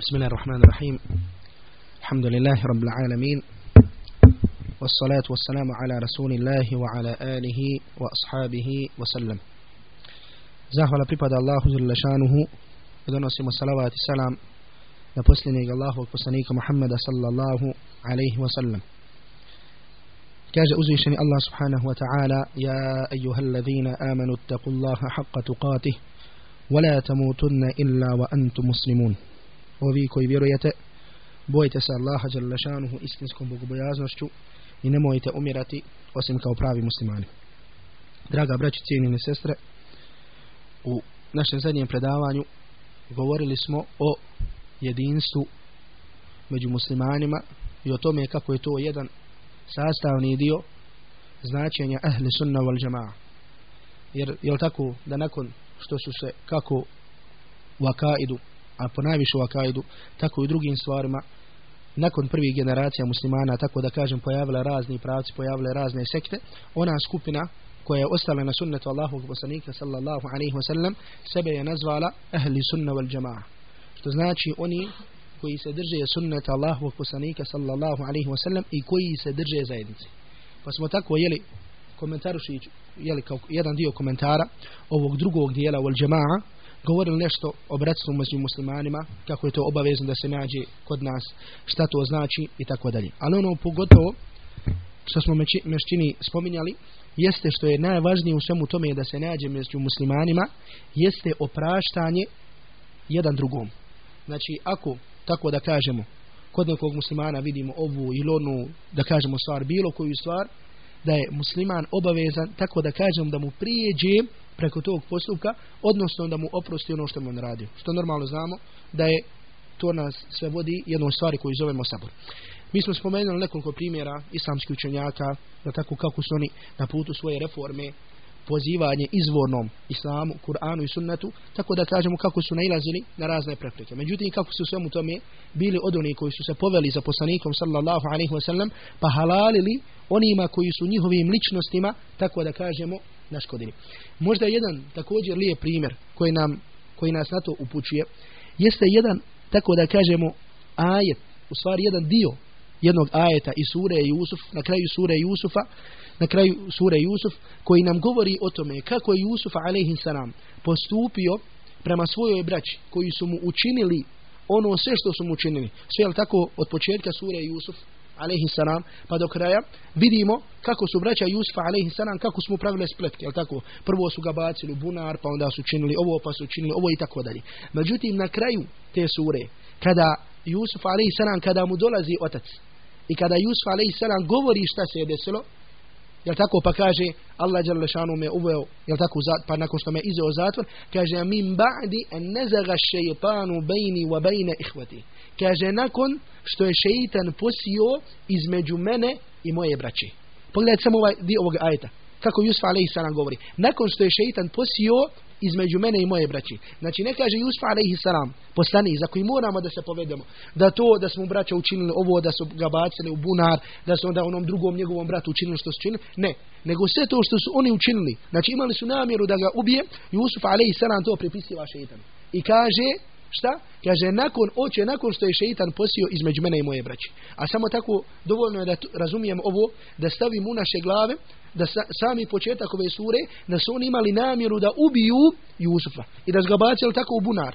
بسم الله الرحمن الرحيم. الحمد لله رب العالمين والصلاة والسلام على رسول الله وعلى آله وأصحابه وسلم. زهول بريباد الله جل شانه ودنسي مصلوات السلام نبسلني الله وقصنيك محمد صلى الله عليه وسلم. كاج أزيشني الله سبحانه وتعالى يا أيها الذين آمنوا اتقوا الله حق تقاته ولا تموتن إلا وأنتم مسلمون. Ovi koji vjerujete bojite se Allaha žele šanuhu istinskom bogobojaznošću i nemojte umirati osim kao pravi muslimani. Draga braći, cijenine sestre, u našem zadnjem predavanju govorili smo o jedinstvu među muslimanima i o tome kako je to jedan sastavni dio značenja ahli sunna wal jamaa. Jer je tako da nakon što su se kako u akaidu, a po najviše u akaidu, tako i u drugim stvarima, nakon prvih generacija muslimana, tako da kažem, pojavile razni pravci, pojavile razne sekte, ona skupina koja je ostala na sunnetu Allahovog poslanika sallallahu alaihi wa sallam sebe je nazvala ahli sunna wal jamaa. Što znači oni koji se drže sunneta Allahovog poslanika sallallahu alaihi wa sallam i koji se drže zajednici pa smo tako jeli komentaruši jeli kao jedan dio komentara ovog drugog dijela wal jamaa govorili nešto o bratstvu među muslimanima kako je to obavezno da se nađe kod nas šta to znači i tako dalje ali ono pogotovo što smo mešćini spominjali jeste što je najvažnije u svemu tome da se nađe među muslimanima jeste opraštanje jedan drugom. Znači, ako, tako da kažemo, kod nekog muslimana vidimo ovu ili onu, da kažemo stvar, bilo koju stvar, da je musliman obavezan, tako da kažem, da mu prijeđe preko tog postupka, odnosno da mu oprosti ono što mu on radio. Što normalno znamo, da je to nas sve vodi jednom stvari koju zovemo sabor. Mi smo spomenuli nekoliko primjera islamskih učenjaka, da tako kako su oni na putu svoje reforme, pozivanje izvornom islamu, Kur'anu i sunnetu, tako da kažemo kako su nailazili na razne prepreke. Međutim, kako su svemu tome bili od onih koji su se poveli za poslanikom sallallahu alaihi wa sallam, pa halalili onima koji su njihovim ličnostima, tako da kažemo, naškodili. Možda jedan također lijep primjer koji, nam, koji nas na to upućuje, jeste jedan, tako da kažemo, ajet, u stvari jedan dio jednog ajeta iz sure Jusuf, na kraju sure Jusufa, na kraju sure Jusuf, koji nam govori o tome kako je Jusuf salam postupio prema svojoj braći koji su mu učinili ono sve što su mu učinili. Sve je tako od početka sure Jusuf alaihi salam pa do kraja vidimo kako su braća Jusufa alaihi salam kako su mu pravile spletke, jel tako? Prvo su ga bacili u bunar, pa onda su učinili ovo, pa su učinili ovo i tako dalje. Međutim, na kraju te sure, kada Jusuf alaihi salam, kada mu dolazi otac, i kada Jusuf a.s. govori šta se je desilo, jel tako? Pa kaže Allah dželle šanu me uveo jel tako pa nakon što me izeo zatvor kaže min ba'di an nazaga shaytanu bayni wa bayna ikhwati. Kaže nakon što je šejtan posio između mene i moje braće. Pogledajte samo ovaj dio ovog ajeta. Kako Jusuf a.s. govori. Nakon što je šejtan posio između mene i moje braći. Znači ne kaže Jusuf alaihi salam, poslani, za koji moramo da se povedemo, da to da smo braća učinili ovo, da su ga bacili u bunar, da su onda onom drugom njegovom bratu učinili što su učinili, ne, nego sve to što su oni učinili, znači imali su namjeru da ga ubije, Jusuf alaihi salam to pripisiva šeitan. I kaže, šta? Kaže, nakon oče, nakon što je šeitan posio između mene i moje braće. A samo tako dovoljno je da razumijemo ovo, da stavimo u naše glave, da sa, sami početak ove sure, da su oni imali namjeru da ubiju Jusufa i da su ga bacili tako u bunar.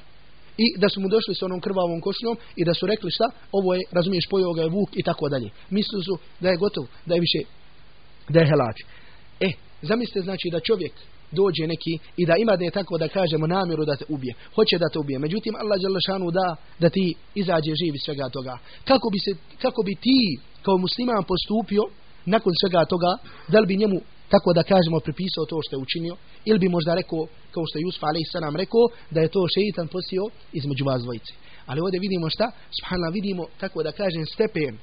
I da su mu došli s onom krvavom košnom i da su rekli šta, ovo je, razumiješ, pojeo ga je vuk i tako dalje. Mislili su da je gotov, da je više, da je helač. E, zamislite znači da čovjek dođe neki i da ima je tako da kažemo namjeru da te ubije. Hoće da te ubije. Međutim, Allah šanu da da ti izađe živi svega toga. Kako bi, se, kako bi ti kao musliman postupio nakon svega toga, da li bi njemu tako da kažemo pripisao to što je učinio ili bi možda rekao kao što je Jusuf a.s. rekao da je to šeitan posio između vas dvojice. Ali ovdje vidimo šta? Subhanallah vidimo tako da kažem stepen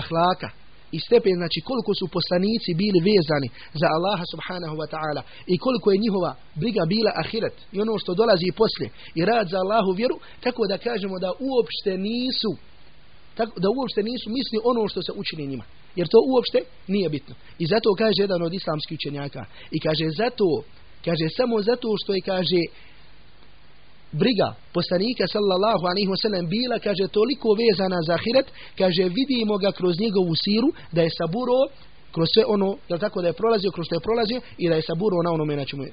ahlaka i stepen znači koliko su poslanici bili vezani za Allaha subhanahu wa ta'ala i koliko je njihova briga bila ahiret i ono što dolazi poslije i rad za Allahu vjeru tako da kažemo da uopšte nisu tako da uopšte nisu misli ono što se učini njima jer to uopšte nije bitno i zato kaže jedan od islamskih učenjaka i kaže zato kaže samo zato što je kaže briga poslanika sallallahu alaihi wasallam bila, kaže, toliko vezana za ahiret, kaže, vidimo ga kroz njegovu siru da je saburo kroz sve ono, jel tako, da je prolazio kroz što je prolazio i da je saburo na onome na čemu je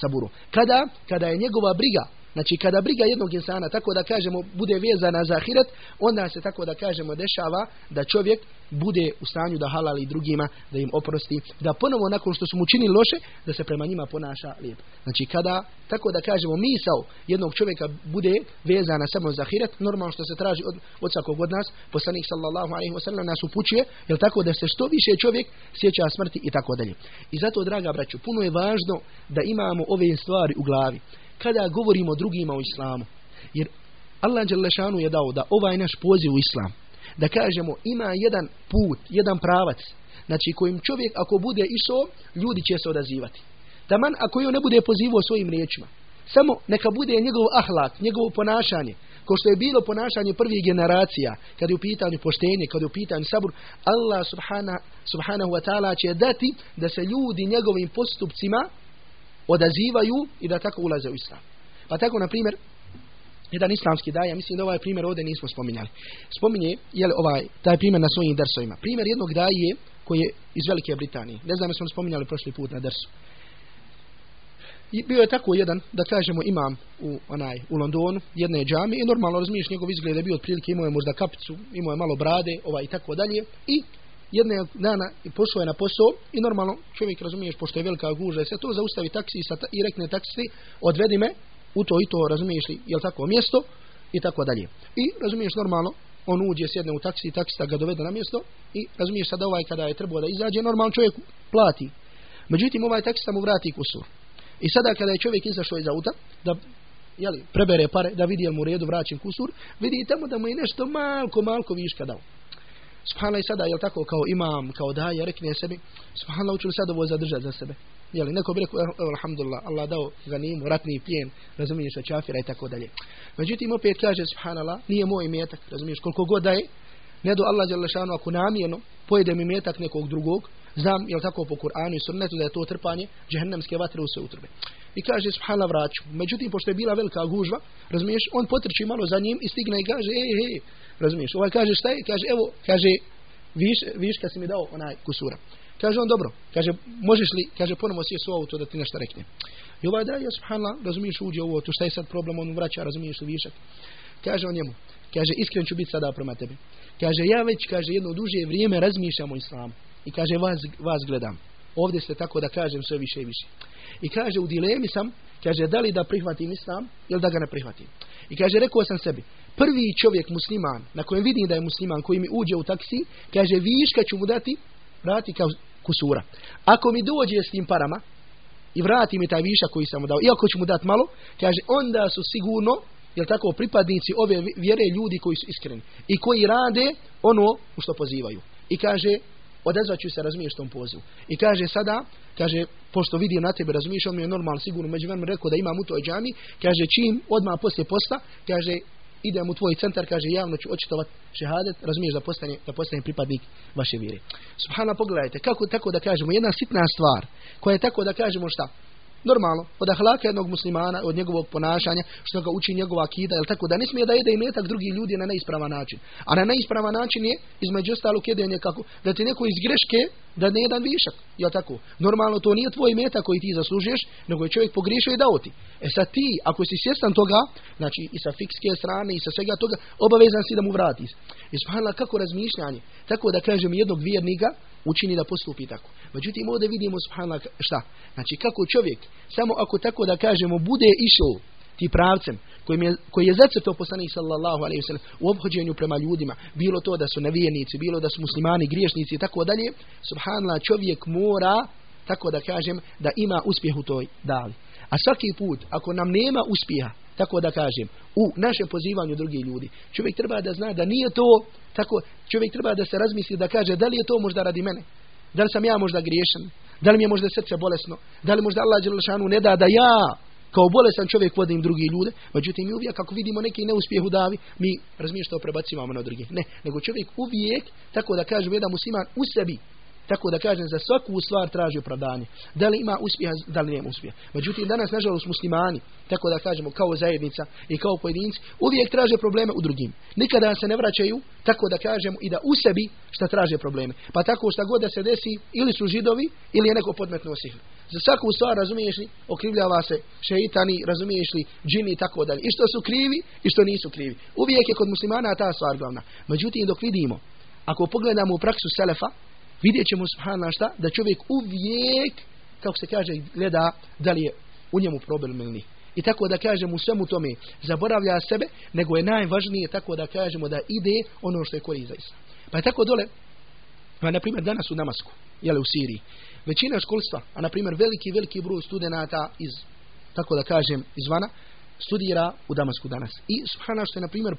saburo. Kada? Kada je njegova briga Znači kada briga jednog insana tako da kažemo bude vezana za ahiret, onda se tako da kažemo dešava da čovjek bude u stanju da halali drugima, da im oprosti, da ponovo nakon što su mu činili loše, da se prema njima ponaša lijepo. Znači kada, tako da kažemo, misao jednog čovjeka bude vezana samo za ahiret, normalno što se traži od, od svakog od nas, poslanik sallallahu alaihi wasallam nas upućuje, jel tako da se što više čovjek sjeća smrti i tako dalje. I zato, draga braću, puno je važno da imamo ove stvari u glavi kada govorimo drugima o islamu. Jer Allah Đelešanu je dao da ovaj naš poziv u islam, da kažemo ima jedan put, jedan pravac, znači kojim čovjek ako bude išao, ljudi će se odazivati. Taman ako on ne bude pozivao svojim riječima. Samo neka bude njegov ahlak, njegovo ponašanje, kao što je bilo ponašanje prvih generacija, kad je u pitanju poštenje, kad je u pitanju sabur, Allah subhana, subhanahu wa ta'ala će dati da se ljudi njegovim postupcima odazivaju i da tako ulaze u islam. Pa tako, na primjer, jedan islamski daja, mislim da ovaj primjer ovdje nismo spominjali. Spominje, je ovaj, taj primjer na svojim dersovima. Primjer jednog daje koji je iz Velike Britanije. Ne znam, smo spominjali prošli put na dersu. I bio je tako jedan, da kažemo, imam u, onaj, u Londonu, jedne džami i normalno razmiješ njegov izgled je bio otprilike, imao je možda kapicu, imao je malo brade, ovaj, i tako dalje. I jedne dana pošao je na posao i normalno čovjek razumiješ pošto je velika guža i sve to zaustavi taksi i rekne taksi odvedi me u to i to razumiješ li jel tako mjesto i tako dalje. I razumiješ normalno on uđe sjedne u taksi taksista ga dovede na mjesto i razumiješ sada ovaj kada je trebao da izađe normalno čovjek plati. Međutim ovaj taksista mu vrati kusur. I sada kada je čovjek izašao iz auta da jeli, prebere pare da vidi jel mu u redu vraćen kusur vidi tamo da mu je nešto malko malko viška dao Subhanallah i sada, jel tako, kao imam, kao daje, rekne sebi, subhanallah, učili sad ovo zadržati za sebe. Jeli, neko bi rekao, evo, alhamdulillah, Allah dao ganimu, ratni plijen, razumiješ, od čafira i tako dalje. Međutim, opet kaže, subhanallah, nije moj metak, razumiješ, koliko god daje, ne do Allah Đalešanu, ako namjerno mi metak nekog drugog, znam, jel tako, po Kur'anu i sunnetu, da je to trpanje džehennemske vatre u sve utrbe. I kaže, subhanallah, vraću. Međutim, pošto je bila velika gužva, razumiješ, on potrči malo za njim i stigne i kaže, ej, ej, Razumiješ? Ovaj kaže šta je? Kaže evo, kaže viš, viška si mi dao onaj kusura. Kaže on dobro. Kaže možeš li, kaže ponovo sjesti u auto da ti nešto rekne. I ovaj da, ja subhanallah, razumiješ uđe u tu šta je sad problem, on vraća, razumiješ u višak. Kaže on njemu, kaže iskren ću biti sada prema tebi. Kaže ja već, kaže jedno duže vrijeme razmišljam o islamu. I kaže vas, vas gledam. Ovdje ste tako da kažem sve više i više. I kaže u dilemi sam, kaže da li da prihvatim islam ili da ga ne prihvatim. I kaže rekao sam sebi, prvi čovjek musliman, na kojem vidim da je musliman, koji mi uđe u taksi, kaže viška ću mu dati, vrati kao kusura. Ako mi dođe s tim parama i vrati mi taj višak koji sam mu dao, iako ću mu dati malo, kaže onda su sigurno, jel tako, pripadnici ove vjere ljudi koji su iskreni i koji rade ono u što pozivaju. I kaže, odazvaću se razumiješ tom pozivu. I kaže sada, kaže, pošto vidim na tebe, razumiješ, on mi je normalno sigurno među rekao da imam u toj džami, kaže, čim odmah poslije posta, kaže, idem u tvoj centar, kaže, javno ću očitovat šehadet, razumiješ da postane, da postane pripadnik vaše vire. Subhana, pogledajte, kako tako da kažemo, jedna sitna stvar, koja je tako da kažemo šta? Normalno, od ahlaka jednog muslimana, od njegovog ponašanja, što ga uči njegova akida, jel tako da ne smije da jede i metak drugi ljudi na neispravan način. A na neispravan način je, između ostalog, jedenje kako, da ti neko iz greške da ne jedan višak, jel tako? Normalno, to nije tvoj metak koji ti zaslužuješ, nego je čovjek pogriješio i dao ti. E sad ti, ako si svjestan toga, znači i sa fikske strane i sa svega toga, obavezan si da mu vratiš. I kako razmišljanje, tako da kažem jednog vjernika, učini da postupi tako. Međutim, ovdje vidimo subhanallah šta? Znači, kako čovjek, samo ako tako da kažemo, bude išao ti pravcem, koji je, koji je zacrtao poslanik sallallahu alaihi sallam u obhođenju prema ljudima, bilo to da su nevijenici, bilo da su muslimani, griješnici i tako dalje, subhanallah, čovjek mora, tako da kažem, da ima uspjeh u toj dali. A svaki put, ako nam nema uspjeha, tako da kažem, u našem pozivanju drugih ljudi, čovjek treba da zna da nije to, tako, čovjek treba da se razmisli, da kaže, da li je to možda radi mene? Da li sam ja možda griješan? Da li mi je možda srce bolesno? Da li možda Allah Đelešanu ne da da ja kao bolesan čovjek vodim drugi ljude, međutim mi uvijek kako vidimo neki neuspjeh u davi, mi razmišljamo prebacivamo na druge. Ne, nego čovjek uvijek, tako da kažem, jedan musliman u sebi Tako da kažem, za svaku stvar traži opravdanje. Da li ima uspjeha, da li nema uspjeha. Međutim, danas, nažalost, muslimani, tako da kažemo, kao zajednica i kao pojedinci, uvijek traže probleme u drugim. Nikada se ne vraćaju, tako da kažemo, i da u sebi šta traže probleme. Pa tako šta god da se desi, ili su židovi, ili je neko podmetno sihr. Za svaku stvar, razumiješ li, okrivljava se šeitani, razumiješ li, džini i tako dalje. I što su krivi, i što nisu krivi. Uvijek je kod muslimana ta stvar glavna. Međutim, dok vidimo, ako pogledamo u praksu Selefa, vidjet ćemo subhana šta, da čovjek uvijek, kako se kaže, gleda da li je u njemu problem ili nije. I tako da kažemo u svemu tome zaboravlja sebe, nego je najvažnije tako da kažemo da ide ono što je korist za. Pa je tako dole, pa na primjer danas u Damasku, jel u Siriji, većina školstva, a na primjer veliki, veliki broj studenata iz, tako da kažem, izvana, studira u Damasku danas. I subhana što je, na primjer,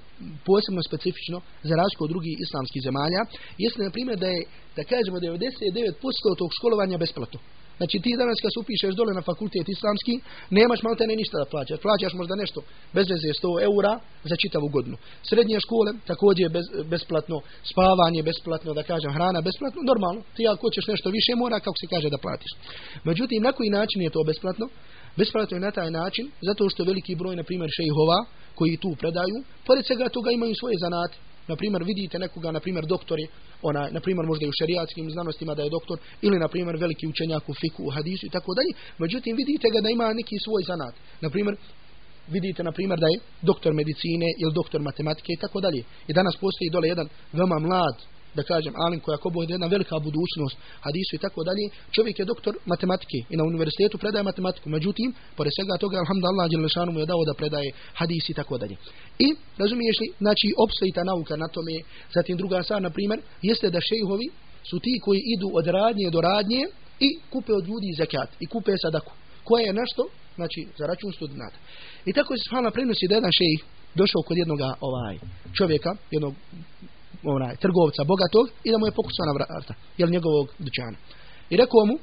posebno specifično za razliku od drugih islamskih zemalja, jeste, na primjer, da je, da kažemo, 99% tog školovanja besplatno. Znači ti danas kad se upišeš dole na fakultet islamski, nemaš malte ne ništa da plaćaš. Plaćaš možda nešto bez veze 100 eura za čitavu godinu. Srednje škole također bez, besplatno, spavanje besplatno, da kažem hrana besplatno, normalno. Ti ako hoćeš nešto više mora kako se kaže da platiš. Međutim, na koji način je to besplatno? Besplatno je na taj način, zato što veliki broj, na primjer, šejhova koji tu predaju, pored svega toga imaju svoje zanate. Na primjer, vidite nekoga, na primjer, doktori, ona, na primjer, možda i u šerijatskim znanostima da je doktor, ili, na primjer, veliki učenjak u fiku, u hadisu i tako dalje. Međutim, vidite ga da ima neki svoj zanat. Na primjer, vidite, na primjer, da je doktor medicine ili doktor matematike i tako dalje. I danas postoji dole jedan veoma mlad da kažem, alim koja ko bude jedna velika budućnost, hadisu i tako dalje, čovjek je doktor matematike i na univerzitetu predaje matematiku. Međutim, pored svega toga, alhamdulillah, Đelešanu mu je dao da predaje hadis i tako dalje. I, razumiješ li, znači, opstoji ta nauka na tome, zatim druga stvar, na primjer, jeste da šejhovi su ti koji idu od radnje do radnje i kupe od ljudi zakat i kupe sadaku. Koja je nešto, znači, za račun studenta. I tako se svala prenosi da jedan šejh došao kod jednog ovaj čovjeka, jednog onaj, trgovca bogatog i da mu je pokucao na vrata, jel njegovog dućana. I rekao mu,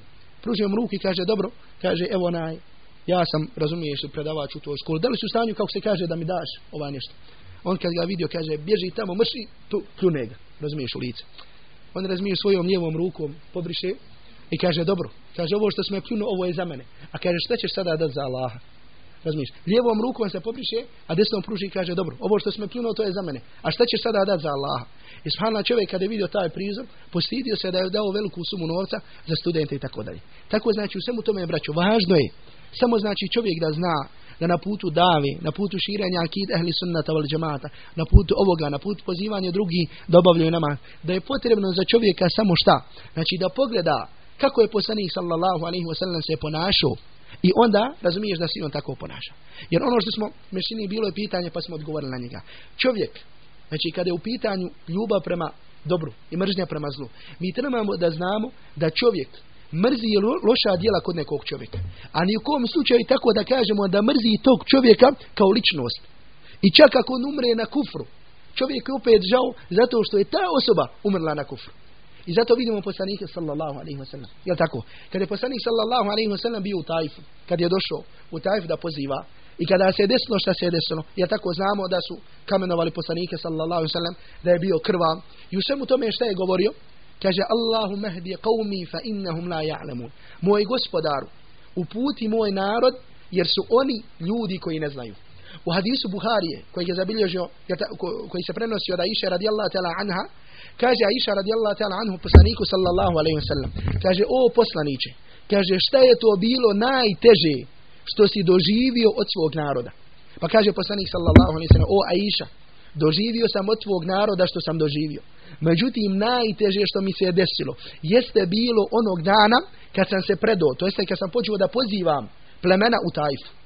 pružio mu ruku i kaže, dobro, kaže, evo onaj, ja sam, razumiješ, predavač u toj školi, da li su u stanju, kako se kaže, da mi daš ovaj nešto? On kad ga vidio, kaže, bježi tamo, mrši, tu, pljune ga, razumiješ, u lice. On razumije svojom lijevom rukom, pobriše i kaže, dobro, kaže, ovo što smo pljuno, ovo je za mene. A kaže, šta ćeš sada dati za Allaha? Razumiješ? Lijevom rukom se popriše, a desnom pruži i kaže, dobro, ovo što smo pljunuo, to je za mene. A šta ćeš sada dati za Allaha? I subhanallah čovjek kada je vidio taj prizor, postidio se da je dao veliku sumu novca za studente i tako dalje. Tako znači u svemu tome, braću, važno je samo znači čovjek da zna da na putu davi, na putu širenja akid ehli sunnata wal džemata, na putu ovoga, na putu pozivanja drugih da obavljaju nama, da je potrebno za čovjeka samo šta? Znači da pogleda kako je poslanik sallallahu alaihi wa sallam se ponašao i onda razumiješ da se on tako ponaša. Jer ono što smo, mešini bilo je pitanje pa smo odgovorili na njega. Čovjek Znači, kada je u pitanju ljubav prema dobru i mržnja prema zlu, mi trebamo da znamo da čovjek mrzi loša djela kod nekog čovjeka. A ni u kom slučaju tako da kažemo da mrzi tog čovjeka kao ličnost. I čak ako on umre na kufru, čovjek je opet žao zato što je ta osoba umrla na kufru. I zato vidimo poslanike sallallahu alaihi wa sallam. Jel tako? Kad je poslanik sallallahu alaihi wa sallam bio u Tajfu, kad je došao u Tajfu da poziva, i kada se je desilo šta se je desilo, ja tako znamo da su kamenovali poslanike sallallahu alaihi sallam, da je bio krva. I u svemu tome šta je govorio? Kaže, Allahu mehdi qavmi fa innahum la ja'lamun. Moj gospodaru, uputi moj narod, jer su oni ljudi koji ne znaju. U hadisu Buharije, koji je zabilježio, koji se prenosio da iša radijallahu ta'ala anha, kaže Aisha radijallahu ta'ala anhu poslaniku sallallahu alaihi wa sallam, kaže, o poslaniće, kaže, šta je to bilo najteže što si doživio od svog naroda. Pa kaže poslanik sallallahu alejhi ve sellem: O Aisha, doživio sam od svog naroda što sam doživio. Međutim, najteže što mi se je desilo, jeste bilo onog dana kad sam se predao, to jeste kad sam počeo da pozivam plemena u Tajfu.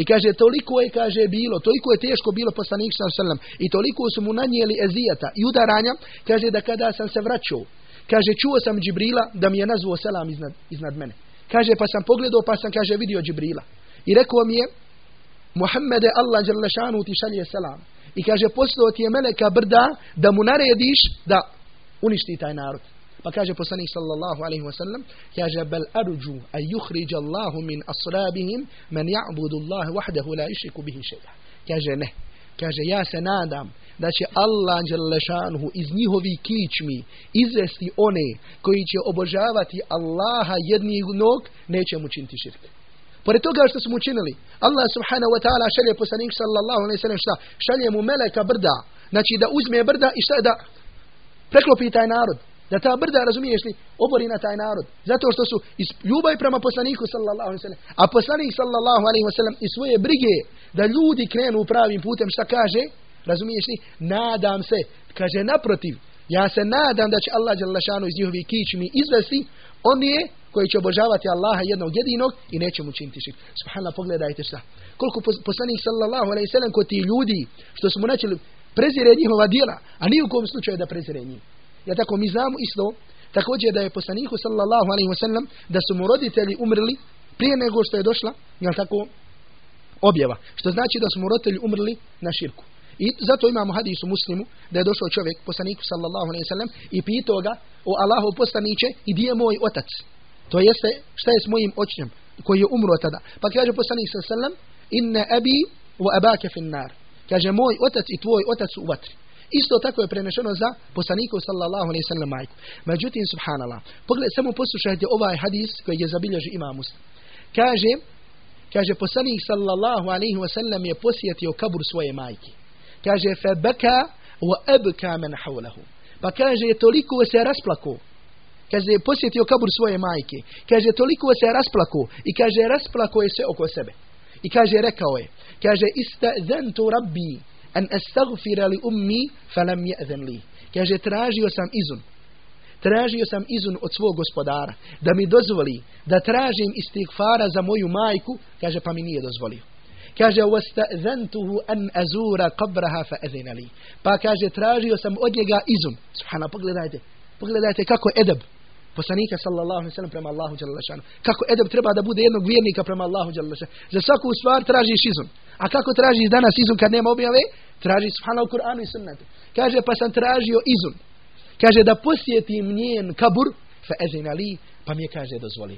I kaže, toliko je, kaže, bilo, toliko je teško bilo poslanik sallam i toliko su mu nanijeli ezijata i udaranja, kaže da kada sam se vraćao, kaže, čuo sam Džibrila da mi je nazvao selam iznad, iznad mene. Kaže, pa sam pogledao, pa sam, kaže, vidio Džibrila. I rekao mi je, Muhammede, Allah Đerlešanu ti šalje selam. I kaže, poslao ti je meleka brda da mu narediš da uništi taj narod. Pa kaže poslanik sallallahu alaihi wa sallam, kaže, bel arđu a yuhriđa Allahu min asrabihim men ja'budu Allah wahdahu la išiku bihi šeja. Kaže, ne. Kaže, ja se nadam da će Allah Đalešanhu iz njihovi kičmi izvesti one koji će obožavati Allaha jednog, neće mu činiti širk. Pored toga što smo učinili, Allah subhanahu wa ta'ala šalje poslanik sallallahu alaihi sallam šta? Šalje mu meleka brda. Znači da uzme brda i šta da preklopi taj narod. Da ta brda, razumiješ li, obori na taj narod. Zato što su iz ljubavi prema poslaniku sallallahu alaihi sallam. A poslanik sallallahu alaihi sallam i svoje brige da ljudi krenu pravim putem šta kaže? Razumiješ li? Nadam se. Kaže naprotiv. Ja se nadam da će Allah Đalašanu iz njihovi kičmi izvesti on je koji će obožavati Allaha jednog jedinog i neće mu činiti širk. Subhanallah, pogledajte šta. Koliko poslanik sallallahu alaihi sallam kod ti ljudi što smo načeli prezire njihova djela, a ni u slučaju da prezire njih. Ja tako mi znamo isto također da je poslaniku sallallahu alaihi sallam da su mu roditelji umrli prije nego što je došla, jel tako, objava. Što znači da su mu roditelji umrli na širku. I zato imamo hadis u muslimu da je došao čovjek poslaniku sallallahu alaihi sallam i pitao ga o Allahu poslaniće i gdje je moj otac. To jeste šta je s mojim očnjem koji je umro tada. Pa kaže poslanik sallallahu alaihi sallam inne abi wa abake finnar. Kaže moj otac i tvoj otac u vatri. Isto tako je prenešeno za poslaniku sallallahu alaihi sallam majku. Međutim, subhanallah, pogled, samo poslušajte ovaj hadis koji je zabilježi ima muslim. Kaže, kaže poslanik sallallahu alaihi wasallam je posjetio kabur svoje majke. Kaže, fe beka wa ebka men hawlahu. Pa kaže, toliko se rasplako. Kaže, posjetio kabur svoje majke. Kaže, toliko se rasplako. I kaže, rasplako je sve oko sebe. I kaže, rekao je. Kaže, ista'zentu rabbi an astaghfira li ummi falam je'zen li. Kaže, tražio sam izun. Tražio sam izun od svog gospodara. Da mi dozvoli da tražim istighfara za moju majku. Kaže, pa mi nije dozvolio. Kaže, وَاسْتَأْذَنْتُهُ أَنْ أَزُورَ قَبْرَهَا فَأَذِنَ لِي Pa kaže, tražio sam od njega izum. Subhana, pogledajte. Pogledajte kako edeb poslanika sallallahu alejhi ve sellem prema Allahu dželle Kako edeb treba da bude jednog vjernika prema Allahu dželle Za svaku stvar tražiš izum. A kako tražiš danas izum kad nema objave? Traži subhana u Kur'anu i sunnetu. Kaže pa sam tražio izum. Kaže da posjetim njen kabur fa ezina li pa mi je kaže dozvoli.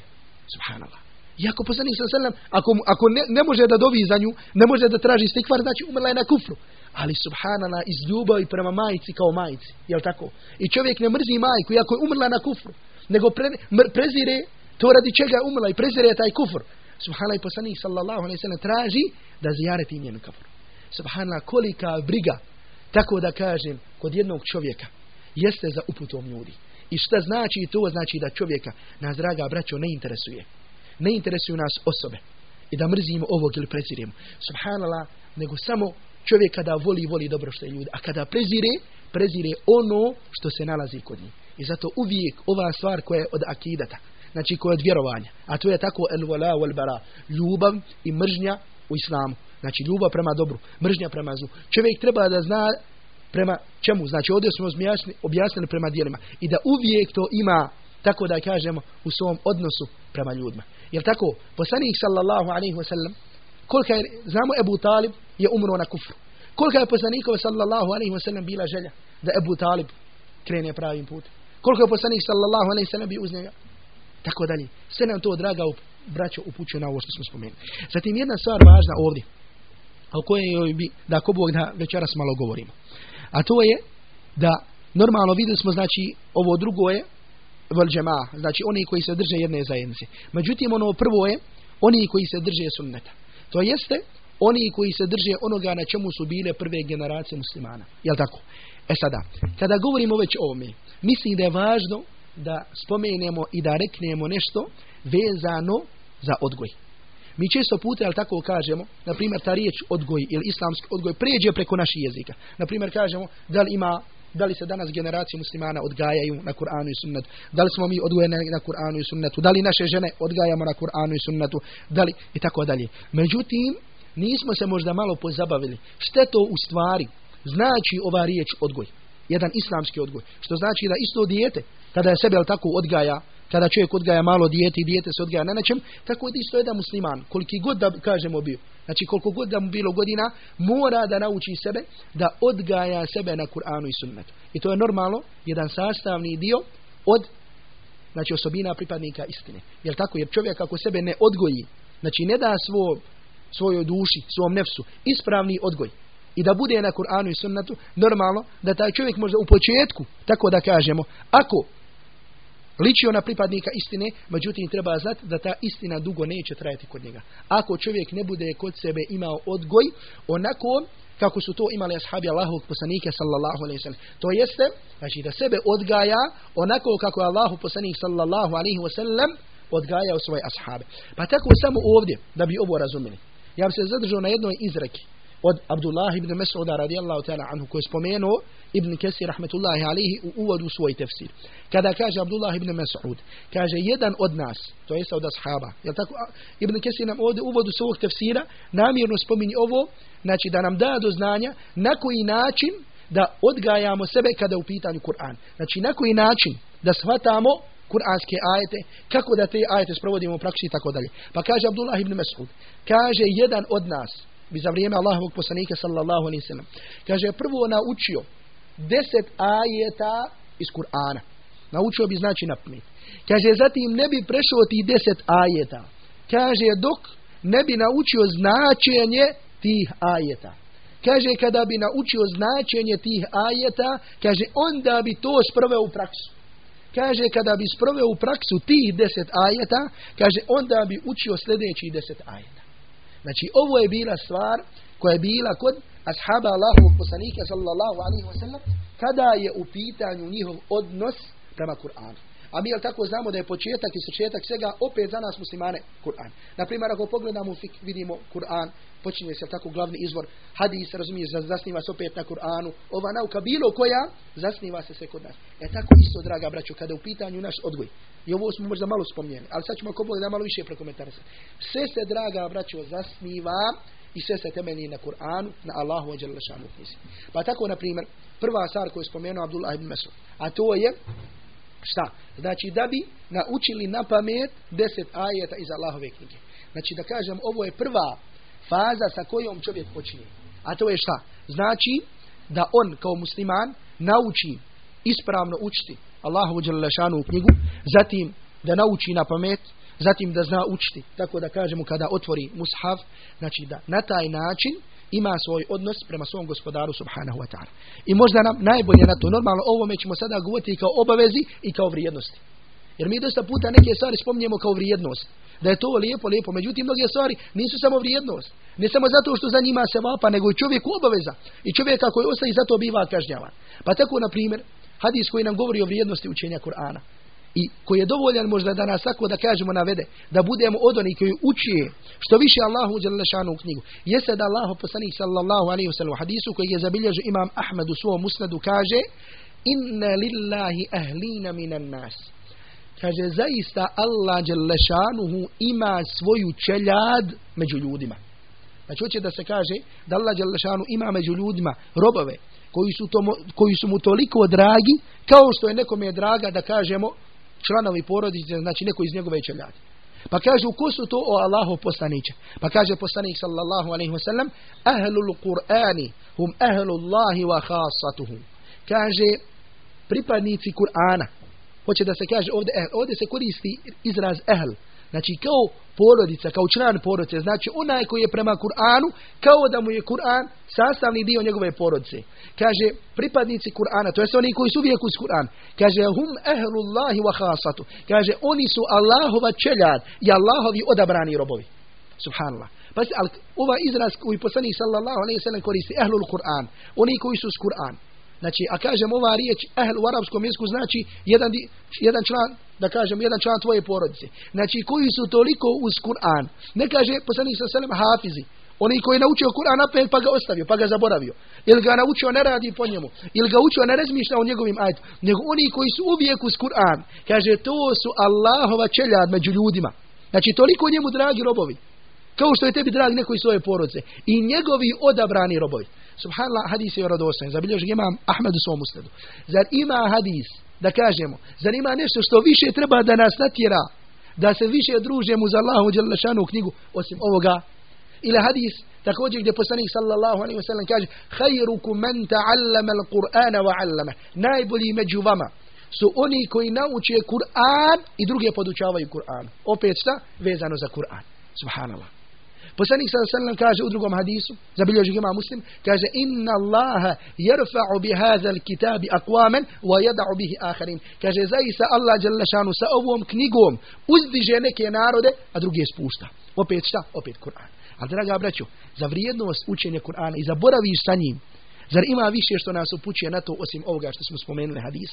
Subhanallah. Iako poslanik sa ako, ako ne, ne, može da dovi za nju, ne može da traži stikvar, znači umrla je na kufru. Ali subhanala iz ljubavi prema majici kao majici. Jel tako? I čovjek ne mrzi majku, iako je umrla na kufru. Nego pre, mr, prezire to radi čega je umrla i prezire taj kufr. Subhanallah i poslanik sallallahu alaihi sallam traži da zijareti njenu kufr. Subhanallah kolika briga, tako da kažem, kod jednog čovjeka jeste za uputom ljudi. I šta znači to? Znači da čovjeka, nas draga braćo, ne interesuje ne interesuju nas osobe i da mrzimo ovog ili preziremo. Subhanallah, nego samo čovjek kada voli, voli dobro što je ljudi. A kada prezire, prezire ono što se nalazi kod njih. I zato uvijek ova stvar koja je od akidata, znači koja je od vjerovanja, a to je tako el wal bara, ljubav i mržnja u islamu. Znači ljubav prema dobru, mržnja prema zlu. Čovjek treba da zna prema čemu. Znači ovdje smo objasnili, prema dijelima. I da uvijek to ima, tako da kažemo, u svom odnosu prema ljudima. Jel tako? Poslanik sallallahu alaihi wa sallam, kolika je, znamo Ebu Talib je umro na kufru. Kolika je poslanikova sallallahu alaihi wa sallam bila želja da Ebu Talib krene pravim putem. Koliko je poslanik sallallahu alaihi wa sallam bi uz njega. Tako dalje. Sve nam to, draga braćo, upućuje na ovo što smo spomenuli. Zatim jedna stvar važna ovdje, o kojoj bi, da ako Bog da večeras malo govorimo. A to je da normalno vidjeli smo, znači, ovo drugo je vel džema, znači oni koji se drže jedne zajednice. Međutim, ono prvo je oni koji se drže sunneta. To jeste oni koji se drže onoga na čemu su bile prve generacije muslimana. Jel tako? E sada, kada govorimo već o ovome, mislim da je važno da spomenemo i da reknemo nešto vezano za odgoj. Mi često puta, jel tako kažemo, na primjer, ta riječ odgoj ili islamski odgoj pređe preko naših jezika. Na primjer, kažemo, da li ima da li se danas generacije muslimana odgajaju na Kur'anu i sunnetu, da li smo mi odgojeni na Kur'anu i sunnetu, da li naše žene odgajamo na Kur'anu i sunnetu, da li i tako dalje. Međutim, nismo se možda malo pozabavili. Što to u stvari znači ova riječ odgoj? Jedan islamski odgoj. Što znači da isto dijete, kada je sebe tako odgaja, kada čovjek odgaja malo dijete i dijete se odgaja na nečem, tako je isto jedan musliman, koliki god da kažemo bio, znači koliko god da mu bilo godina, mora da nauči sebe da odgaja sebe na Kur'anu i sunnetu. I to je normalno, jedan sastavni dio od znači osobina pripadnika istine. Jer tako, jer čovjek ako sebe ne odgoji, znači ne da svo, svojoj duši, svom nefsu, ispravni odgoj, i da bude na Kur'anu i sunnetu, normalno da taj čovjek možda u početku, tako da kažemo, ako ličio na pripadnika istine, međutim treba znati da ta istina dugo neće trajati kod njega. Ako čovjek ne bude kod sebe imao odgoj, onako kako su to imali ashabi Allahovog poslanika sallallahu alaihi sallam. To jeste, znači da sebe odgaja onako kako je Allahov poslanik sallallahu alaihi wasallam odgajao svoje ashabe. Pa tako samo ovdje, da bi ovo razumjeli. Ja bi se zadržao na jednoj izreki od Abdullah ibn Mas'uda radijallahu ta'ala anhu koji je spomenuo Ibn Kesir rahmetullahi alihi u uvodu svoj tefsir. Kada kaže Abdullah ibn Mas'ud, kaže jedan od nas, to jest od ashaba, jel tako? Ibn Kesir nam ovdje uvodu svog tefsira namjerno spominje ovo, znači da nam da do znanja na koji način da odgajamo sebe kada je u pitanju Kur'an. Znači na koji način da shvatamo kuranske ajete, kako da te ajete sprovodimo u praksi i tako dalje. Pa kaže Abdullah ibn Mas'ud, kaže jedan od nas, bi za vrijeme Allahovog poslanika sallallahu alaihi sallam, kaže prvo naučio deset ajeta iz Kur'ana. Naučio bi znači na pamet. Kaže zatim ne bi prešao ti deset ajeta. Kaže dok ne bi naučio značenje tih ajeta. Kaže kada bi naučio značenje tih ajeta, kaže onda bi to sproveo u praksu. Kaže kada bi sproveo u praksu tih deset ajeta, kaže onda bi učio sljedeći deset ajeta. Znači ovo je bila stvar koja je bila kod ashaba Allahovog poslanika sallallahu alaihi wa sallam kada je u pitanju njihov odnos prema Kur'anu. A mi jel tako znamo da je početak i srčetak svega opet za nas muslimane Kur'an. Naprimjer, ako pogledamo vidimo Kur'an, počinje se tako glavni izvor hadis, razumije, zasniva se opet na Kur'anu. Ova nauka bilo koja, zasniva se sve kod nas. E tako isto, draga braćo, kada u pitanju naš odgoj. I ovo smo možda malo spomnjeni, ali sad ćemo ako da malo više prokomentarisati. Sve se, draga braćo, zasniva i sve se temelji na Kur'anu, na Allahu šanu knjizi. Pa tako, na primjer, prva stvar koju je spomenuo Abdullah ibn Mesud, a to je šta? Znači da bi naučili na pamet deset ajeta iz Allahove knjige. Znači da kažem, ovo je prva faza sa kojom čovjek počinje. A to je šta? Znači da on kao musliman nauči ispravno učiti Allahu šanu knjigu, zatim da nauči na pamet, zatim da zna učiti, tako da kažemo kada otvori mushaf, znači da na taj način ima svoj odnos prema svom gospodaru subhanahu wa ta'ala. I možda nam najbolje na to, normalno ovome ćemo sada govoriti kao obavezi i kao vrijednosti. Jer mi dosta puta neke stvari spominjemo kao vrijednost. Da je to lijepo, lijepo. Međutim, mnoge stvari nisu samo vrijednost. Ne samo zato što za njima se vapa, nego i čovjek obaveza. I čovjek koji ostaje zato biva kažnjavan. Pa tako, na primjer, hadis koji nam govori o vrijednosti učenja Kur'ana i koji je dovoljan možda da nas tako da kažemo navede, da budemo od onih koji učije što više Allahu u knjigu. Jeste da Allah poslanik sallallahu alaihi wasallam hadisu koji je zabilježio imam Ahmed u svom musnadu kaže Inna lillahi ahlina minan nas. Kaže zaista Allah Đalešanuhu ima svoju čeljad među ljudima. Znači hoće da se kaže da Allah Đalešanu ima među ljudima robove koji su, to, koji su mu toliko dragi kao što je nekome je draga da kažemo članovi porodice, znači neko iz njegove čeljade. Pa kaže, ko su to o Allahu poslaniće? Pa kaže poslanik sallallahu alaihi wasallam, ahlul Qur'ani hum ahlullahi wa khasatuhu. Kaže, pripadnici Kur'ana. Hoće da se kaže ovdje, ovdje se koristi izraz ahl. Znači kao porodica, kao član porodice, znači onaj koji je prema Kur'anu, kao da mu je Kur'an sastavni dio njegove porodice. Kaže, pripadnici Kur'ana, to jest oni koji su uvijek uz Kur'an, kaže, hum ehlullahi wa khasatu. Kaže, oni su Allahova čeljad i Allahovi odabrani robovi. Subhanallah. Pa ali ova izraz koji poslanik sallallahu alaihi sallam koristi, ehlul Kur'an, oni koji su uz Kur'an. Znači, a kažem ova riječ ehl u arapskom jeziku znači jedan, jedan član, da kažem, jedan član tvoje porodice. Znači, koji su toliko uz Kur'an. Ne kaže poslanik sa selem hafizi. Oni koji je naučio Kur'an napet pa ga ostavio, pa ga zaboravio. Ili ga naučio ne radi po njemu. Ili ga učio ne razmišlja o njegovim ajtu. Nego oni koji su uvijek uz Kur'an. Kaže, to su Allahova čeljad među ljudima. Znači, toliko njemu dragi robovi. Kao što je tebi dragi neko iz svoje porodice. I njegovi odabrani robovi. Subhanallah, hadis je vjerodostojan. Zabilježi imam Ahmed u svom usledu. Zar ima hadis, da kažemo, zar ima nešto što više treba da nas natjera, da se više družimo za Allahu Đalešanu knjigu, osim ovoga? Ili hadis, također gdje poslanik sallallahu alaihi wa sallam kaže, Hajruku men ta'allama al-Qur'ana wa allama. Najbolji među vama su oni koji nauče Kur'an i druge podučavaju Kur'an. Opet šta? Vezano za Kur'an. Subhanallah. Poslanik sallallahu kaže u drugom hadisu, zabilježi ima muslim, kaže inna Allaha yarfa'u bi hadha kitabi aqwaman wa yad'u bihi akharin. Kaže zaista Allah dželle sa ovom knjigom uzdiže neke narode, a druge spušta. Opet šta? Opet Kur'an. A draga braćo, za vrijednost učenja Kur'ana i zaboraviš sa njim, zar ima više što nas upućuje na to osim ovoga što smo spomenuli hadis?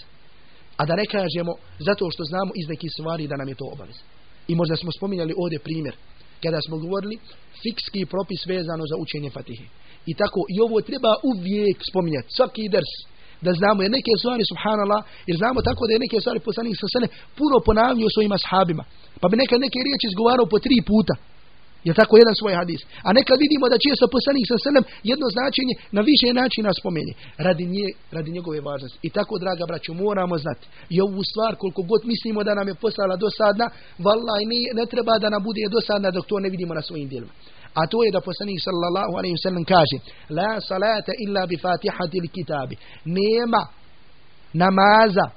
A da ne kažemo zato što znamo iz nekih stvari da nam je to obavez. I možda smo spominjali ovdje primjer kada smo govorili fikski propis vezano za učenje Fatihe. I tako i ovo treba uvijek spominjati, svaki ders, da znamo jer neke stvari, subhanallah, jer znamo tako da je neke stvari poslanik sa sene puno ponavljaju svojim ashabima. Pa bi nekad neke riječi izgovarao po tri puta. Je tako jedan svoj hadis. A nekad vidimo da često poslanik sa selem jedno značenje na više načina spomeni. Radi, nje, radi njegove važnosti. I tako, draga braću, moramo znati. I ovu stvar, koliko god mislimo da nam je poslala dosadna, vallaj ne, ne treba da nam bude dosadna dok to ne vidimo na svojim djelima. A to je da poslanik sallallahu alaihi wa sallam kaže La salata illa bi fatihati kitabi. Nema namaza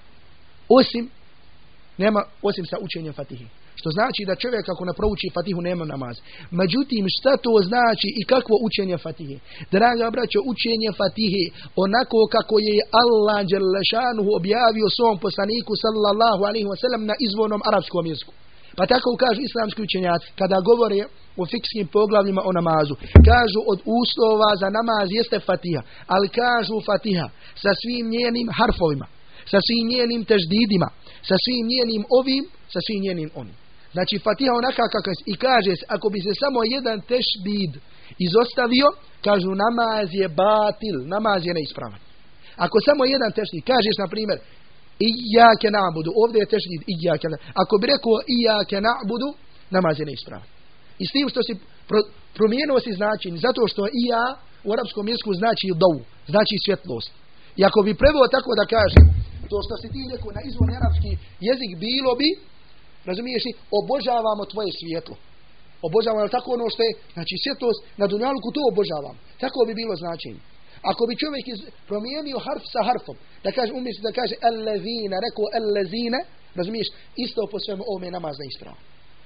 osim nema osim sa učenjem fatihi. Što znači da čovjek ako ne prouči Fatihu nema namaz. Međutim, šta to znači i kakvo učenje Fatihe? Draga braćo, učenje Fatihe onako kako je Allah Đelešanuhu objavio svom poslaniku sallallahu alaihi wasallam na izvornom arapskom jeziku. Pa tako kažu islamski učenjaci, kada govore o fikskim poglavljima o namazu, kažu od uslova za namaz jeste Fatiha, ali kažu Fatiha sa svim njenim harfovima, sa svim njenim teždidima, sa svim njenim ovim, sa svim njenim onim. Znači Fatiha onaka kakav i kaže ako bi se samo jedan tešbid izostavio, kažu namaz je batil, namaz je neispravan. Ako samo jedan tešbid, kažeš na primjer, Iyake na'budu, ovdje je tešbid iyake Ako bi rekao iyake na'budu, namaz je neispravan. I s tim što si pro, promijenuo si zato što ja u arapskom jeziku znači dou, znači svjetlost. I ako bi preveo tako da kaže, to što si ti rekao na izvorni arapski jezik bilo bi Razumiješ li? Obožavamo tvoje svjetlo. Obožavamo tako ono što je, znači svjetlost na dunjalku to obožavam. Tako bi bilo značenje. Ako bi čovjek promijenio harf sa harfom, da kaže, umjesto da kaže ellezine, rekao ellezine, razumiješ, isto po svemu ovome namazna isprava.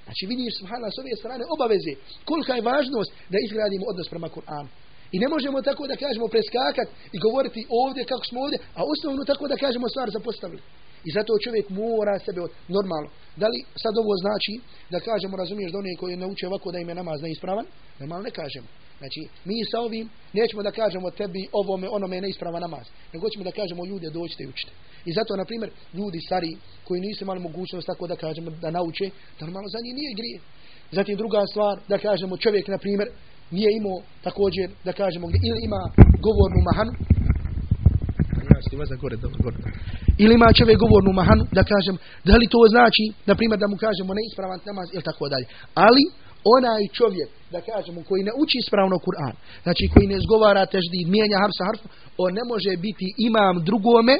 Znači vidiš, subhanallah, s ove strane obaveze, kolika je važnost da izgradimo odnos prema Kur'anu. I ne možemo tako da kažemo preskakat i govoriti ovdje kako smo ovdje, a osnovno tako da kažemo stvar zapostavili. I zato čovjek mora sebe normalno. Da li sad ovo znači da kažemo, razumiješ, da oni koji nauče ovako da im je namaz neispravan? Normalno ne kažemo. Znači, mi sa ovim nećemo da kažemo tebi ovome, onome je neispravan namaz. Nego ćemo da kažemo ljude dođite i učite. I zato, na primjer, ljudi stari koji nisu imali mogućnost tako da kažemo da nauče, da normalno za njih nije grije. Zatim druga stvar, da kažemo čovjek, na primjer, nije imao također, da kažemo, ili ima govornu mahanu, gore, gore. Ili ima čovjek govornu mahanu, da kažem, da li to znači, na primjer, da mu kažemo neispravan namaz ili tako dalje. Ali, onaj čovjek, da kažemo, koji ne uči ispravno Kur'an, znači koji ne zgovara teždi, mijenja harf sa on ne može biti imam drugome,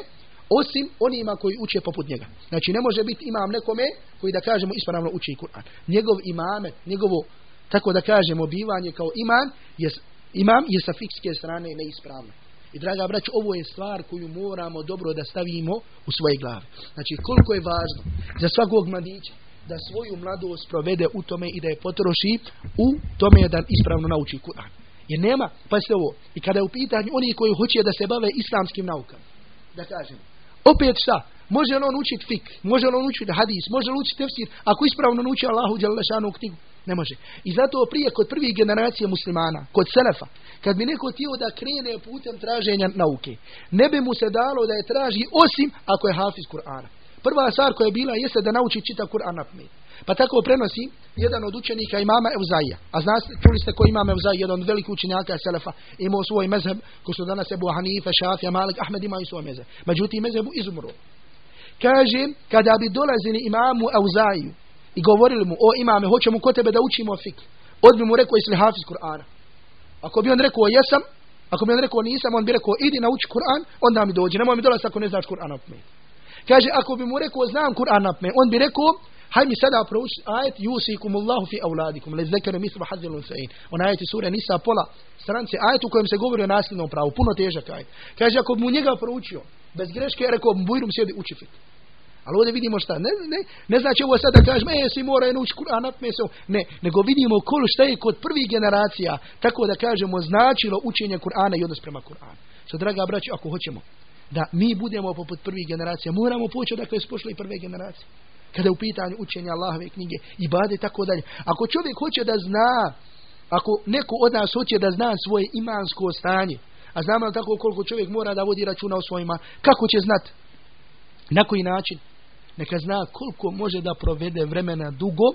osim onima koji uče poput njega. Znači ne može biti imam nekome koji da kažemo ispravno uči Kur'an. Njegov imame, njegovo, tako da kažemo, bivanje kao imam, je, imam je sa fikske strane neispravno. I draga brać, ovo je stvar koju moramo dobro da stavimo u svoje glave. Znači koliko je važno za svakog mladića da svoju mladost provede u tome i da je potroši u tome da ispravno nauči Kur'an. Jer nema, pa ste ovo, i kada je u pitanju oni koji hoće da se bave islamskim naukama, da kažem, opet šta? Može li on učiti fik, može li on učiti hadis, može li učiti tefsir, ako ispravno nauči Allahu Đalešanu knjigu, ne može. I zato prije kod prvih generacija muslimana, kod Selefa, kad bi neko htio da krene putem traženja nauke, ne bi mu se dalo da je traži osim ako je hafiz Kur'ana. Prva stvar koja je bila jeste da nauči čita Kur'an na Pa tako prenosi jedan od učenika imama Evzaija. A znate, čuli ste ko imam Evzaija, jedan od velikih učenjaka Selefa, imao svoj mezheb, ko su danas Ebu Hanife, Šafija, Malik, Ahmed imaju svoj mezheb. Međutim, mezhebu izumro. Kaže, kada bi dolazili imamu Evzaiju i govorili mu, o imame, hoćemo kod tebe da učimo fik. On bi mu rekao, jesi li hafiz Kur'ana? Ako bi on rekao, jesam, ako bi on rekao, nisam, on bi rekao, idi nauči Kur'an, onda mi dođe. Nemoj mi dolaziti ako ne znaš Kur'an na Kaže, ako bi mu rekao, znam Kur'an na on bi rekao, haj mi sada prouči ajet yusikumullahu fi auladikum, le zekere mislu hadzilun sa'in. On ajet sura Nisa pola strance, ajet u kojem se govori o nasljednom pravu, puno težak ajet. Kaže, ako bi mu njega proučio, bez greške, rekao, bujrum sjedi uči Ali ovdje vidimo šta, ne, ne, ne znači ovo sad da kažemo, e, svi moraju nauči Kur'an, ne, nego vidimo kol šta je kod prvih generacija, tako da kažemo, značilo učenje Kur'ana i odnos prema Kur'anu. Što, draga braći, ako hoćemo da mi budemo poput prvih generacija, moramo poći odakle su pošle i prve generacije. Kada je u pitanju učenja Allahove knjige i bade tako dalje. Ako čovjek hoće da zna, ako neko od nas hoće da zna svoje imansko stanje, a znamo tako koliko čovjek mora da vodi računa o svojima, kako će znati? Na koji način? Neka zna koliko može da provede vremena dugo,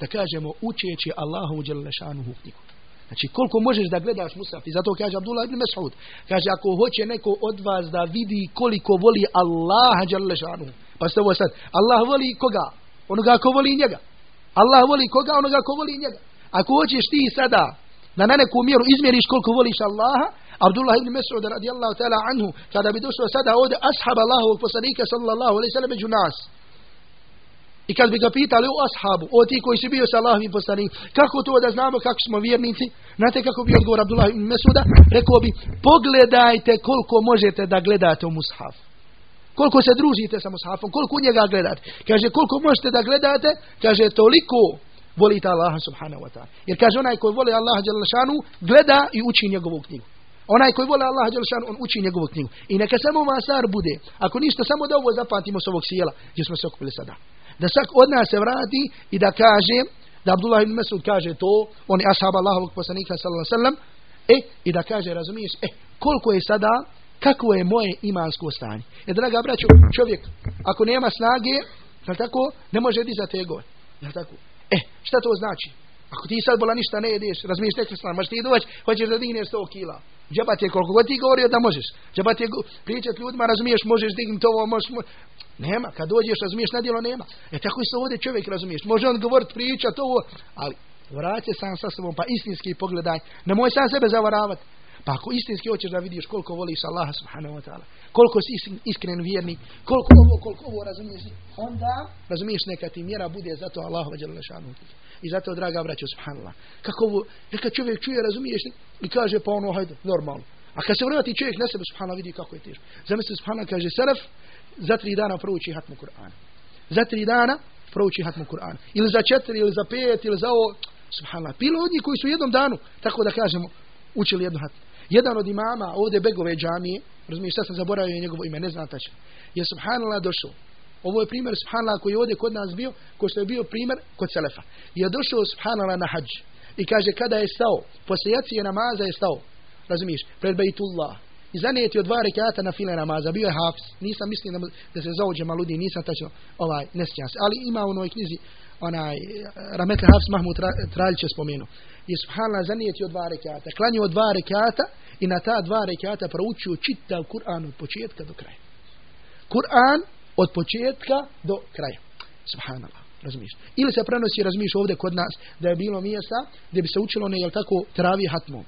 da kažemo učeći Allahu Đelešanuhu knjigu. Znači koliko možeš da gledaš Musaf i zato kaže Abdullah ibn Mas'ud kaže ako hoće neko od vas da vidi koliko voli Allaha Đalešanuhu pa ste ovo sad Allah voli koga? Onoga ko voli njega Allah voli koga? Onoga ko voli njega ako hoćeš ti sada da na neku mjeru izmjeriš koliko voliš Allaha Abdullah ibn Mas'ud radijallahu ta'ala anhu kada bi došao sada ovdje ashab Allahovog poslanika sallallahu alaihi sallam među nas i kad bi ga pitali o ashabu, o ti koji su bio sa Allahovim poslanikom, kako to da znamo kako smo vjernici? Znate kako bi odgovor Abdullah ibn Mesuda? Rekao bi, pogledajte koliko možete da gledate u mushaf. Koliko se družite sa mushafom, koliko u njega gledate. Kaže, koliko možete da gledate? Kaže, toliko volite Allaha subhanahu wa ta'ala. Jer kaže, onaj koji voli Allaha šanu, gleda i uči njegovu knjigu. Onaj koji voli Allaha šanu, on uči njegovu knjigu. I neka samo masar bude, ako ništa, samo da ovo zapamtimo s ovog sjela, gdje smo se okupili sada da svak od nas se vrati i da kaže, da Abdullah ibn Mesud kaže to, on je ashab Allahovog poslanika sallallahu sallam, e, i da kaže, razumiješ, e, koliko je sada, kako je moje imansko stanje. E, draga braćo, čovjek, ako nema snage, jel tako, ne može dizati tegove. Jel tako? E, šta to znači? Ako ti sad bola ništa ne jedeš, razumiješ tekst stran, možeš ti doći, hoćeš da digneš 100 kila. Džaba je koliko god ti govorio da možeš. Džaba ti je pričat ljudima, razumiješ, možeš dignuti ovo, možeš, nema, kad dođeš, razumiješ, na djelo nema. E tako se ovdje čovjek, razumiješ, može on govoriti, pričat ovo, ali vrati se sam sa sobom, pa istinski pogledaj, nemoj sam sebe zavaravati. Pa ako istinski hoćeš da vidiš koliko voliš Allaha subhanahu wa ta'ala, koliko si iskren vjernik, koliko ovo, koliko ovo razumiješ, onda razumiješ neka ti mjera bude zato Allahu šanu. I zato, draga braćo, subhanallah, kako ovo, neka čovjek čuje, razumiješ, i kaže pa ono, hajde, normalno. A kad se vrati čovjek na sebe, subhanallah, vidi kako je teško. Zamisli, subhanallah, kaže, Salaf, za tri dana prouči hatmu Kur'ana. Za tri dana prouči hatmu Kur'ana. Ili za četiri, ili za pet, ili za ovo. Subhanallah. Bilo od njih koji su u jednom danu, tako da kažemo, učili jednu hatmu. Jedan od imama ovdje Begove džamije, razumiješ šta sam zaboravio njegovo ime, ne znam tačno, je subhanallah došao. Ovo je primjer subhanallah koji je ovdje kod nas bio, ko što je bio primjer kod Selefa. Je došao subhanallah na hađ. I kaže kada je stao, poslije jacije namaza je stao. Razumiješ, pred Bejtullah i zanijeti od dva rekata na file namaza. Bio je hafiz. Nisam mislio da, da se zauđe maludi, nisam tačno ovaj, ne se. Ali ima u onoj knjizi onaj Ramet Hafiz Mahmud Traljić je spomenuo. I subhanallah zanijeti od dva rekata. Klanio od dva rekata i na ta dva rekata proučio čitav Kur'an od početka do kraja. Kur'an od početka do kraja. Subhanallah. Razumiješ? Ili se prenosi, razumiješ ovdje kod nas, da je bilo mjesta gdje bi se učilo ne, jel tako, travi hatmom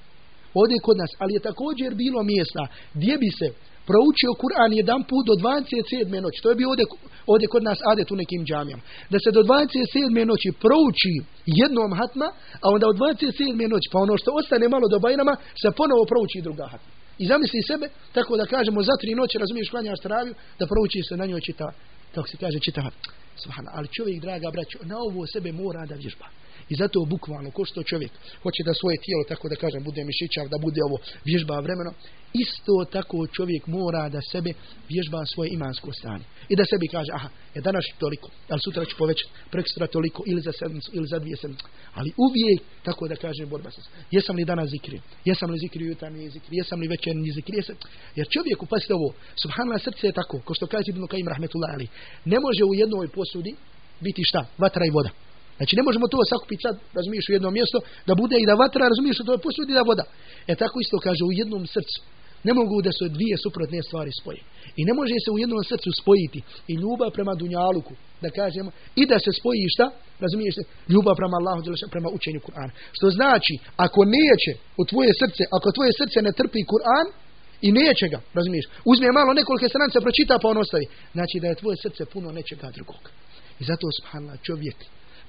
ovdje kod nas, ali je također bilo mjesta gdje bi se proučio Kur'an jedan put do 27. noći. To je bio ovdje, ovdje kod nas adet u nekim džamijama. Da se do 27. noći prouči jednom hatma, a onda od 27. noći, pa ono što ostane malo do bajnama, se ponovo prouči druga hatma. I zamisli sebe, tako da kažemo, za tri noći razumiješ klanjaš traviju, da prouči se na njoj čita, kako se kaže, čita hatma. Ali čovjek, draga braćo, na ovo sebe mora da vježba. I zato bukvalno, ko što čovjek hoće da svoje tijelo, tako da kažem, bude mišićav, da bude ovo vježba vremeno, isto tako čovjek mora da sebe vježba svoje imansko stanje. I da sebi kaže, aha, je danas toliko, ali sutra ću povećati, prekstra toliko, ili za sedmicu, ili za dvije sedmice. Ali uvijek, tako da kažem, borba se. Jesam li danas zikri? Jesam li zikri jutarnji zikri? Jesam li večernji zikri? Jesam... Jer čovjeku, pazite ovo, subhanallah, srce je tako, ko što kaže Ibn Kajim Rahmetullah Ali, ne može u jednoj posudi biti šta? Vatra i voda. Znači ne možemo to sakupiti sad, razumiješ, u jedno mjesto, da bude i da vatra, razumiješ, to je posudi da voda. E tako isto kaže, u jednom srcu. Ne mogu da se dvije suprotne stvari spoje. I ne može se u jednom srcu spojiti i ljubav prema Dunjaluku, da kažemo, i da se spoji šta? Razumiješ se? Ljubav prema Allahu, prema učenju Kur'ana. Što znači, ako neće u tvoje srce, ako tvoje srce ne trpi Kur'an, i neće ga, razumiješ? Uzme malo nekoliko stranica, pročita pa on ostavi. Znači da je tvoje srce puno nečega drugog. I zato, subhanallah, čovjek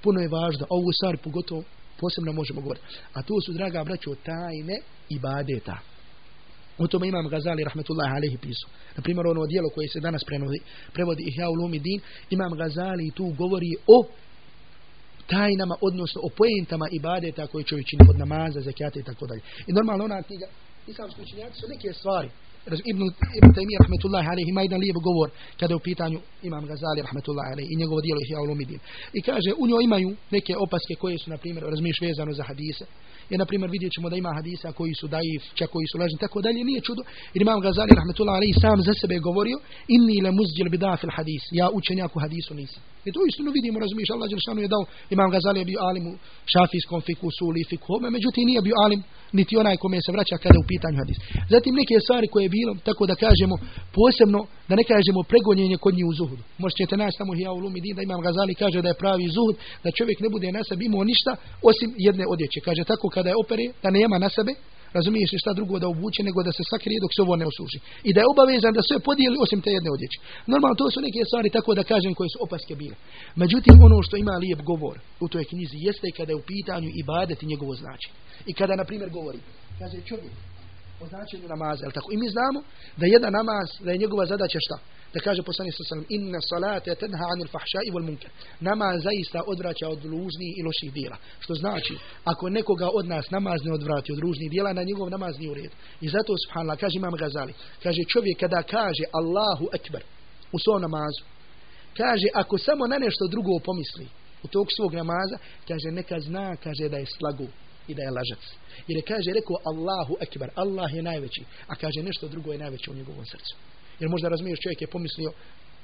puno je važno, ovu stvar pogotovo posebno možemo govoriti. A to su, draga braćo, tajne i badeta. O tome imam Gazali, rahmetullahi alaihi, pisao. Na primjer, ono dijelo koje se danas prevodi, prevodi Ihya ulumi din, imam Gazali tu govori o tajnama, odnosno o poentama ibadeta koje čovjek čini od namaza, zakijata i tako dalje. I normalno ona knjiga, islamski učenjaci su neke stvari Ibn, Ibn Taymiyyah rahmetullahi alejhi ima jedan lijep govor kada je u pitanju Imam Gazali rahmetullahi alejhi i njegovo djelo Ihya ulumidin. I kaže u njoj imaju neke opaske koje su na primjer razmiš vezano za hadise. I na primjer vidjet ćemo da ima hadisa koji su daif, čak koji su lažni, tako dalje, nije čudo. Jer Imam Gazali rahmetullahi alejhi sam za sebe govorio inni la muzjil bida fil hadis. Ja učenjak u hadisu nisam. I to istinu vidimo, razumiješ, Allah Đelšanu je dao, Imam Gazali je bio alim u šafijskom fiku, suli, fiku, međutim nije bio alim niti onaj kome se vraća kada u pitanju hadis. Zatim neke stvari koje je bilo, tako da kažemo, posebno, da ne kažemo pregonjenje kod njih u zuhudu. Možete naći tamo ja u Lumidin da Imam Gazali kaže da je pravi zuhud, da čovjek ne bude na sebi imao ništa osim jedne odjeće. Kaže tako kada je opere, da nema na sebe, razumiješ šta drugo da obuče nego da se sakrije dok se ovo ne osuši. I da je obavezan da sve podijeli osim te jedne odjeće. Normalno to su neke stvari tako da kažem koje su opaske bile. Međutim ono što ima lijep govor u toj knjizi jeste kada je u pitanju i njegovo značenje. I kada na primjer govori, kaže čovjek o značenju namaza, tako? I mi znamo da jedan namaz, da je njegova zadaća šta? Da kaže poslanik sa sallam, inna salate tenha anil fahša i vol zaista odvraća od ružnih i loših dijela. Što znači, ako nekoga od nas namaz ne odvrati od ružnih dijela, na njegov namaz nije u redu. I zato, subhanallah, kaže imam Gazali, kaže čovjek kada kaže Allahu ekber u svom namazu, kaže ako samo na nešto drugo pomisli u tog svog namaza, kaže neka zna, kaže da je slagu i da je lažac. Jer je kaže, rekao Allahu ekber, Allah je najveći, a kaže nešto drugo je najveće u njegovom srcu. Jer možda razumiješ, čovjek je pomislio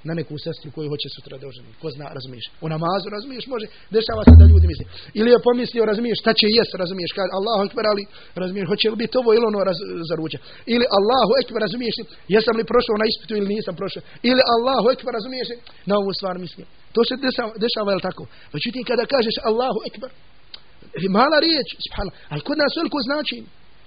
na neku sestru koju hoće sutra da oženi. Ko zna, razumiješ. U namazu, razumiješ, može, dešava se da ljudi misli. Ili je pomislio, razumiješ, šta će jest, razumiješ, kaže Allahu ekber, ali, razumiješ, hoće li biti ovo ili ono raz, za ruđa. Ili Allahu ekber, razumiješ, jesam li prošao na ispitu ili nisam prošao. Ili Allahu ekber, razumiješ, na ovu stvar mislim. To se dešava, dešava je tako? Međutim, kada kažeš Allahu ekber, mala riječ, subhanallah, ali kod nas veliko znači,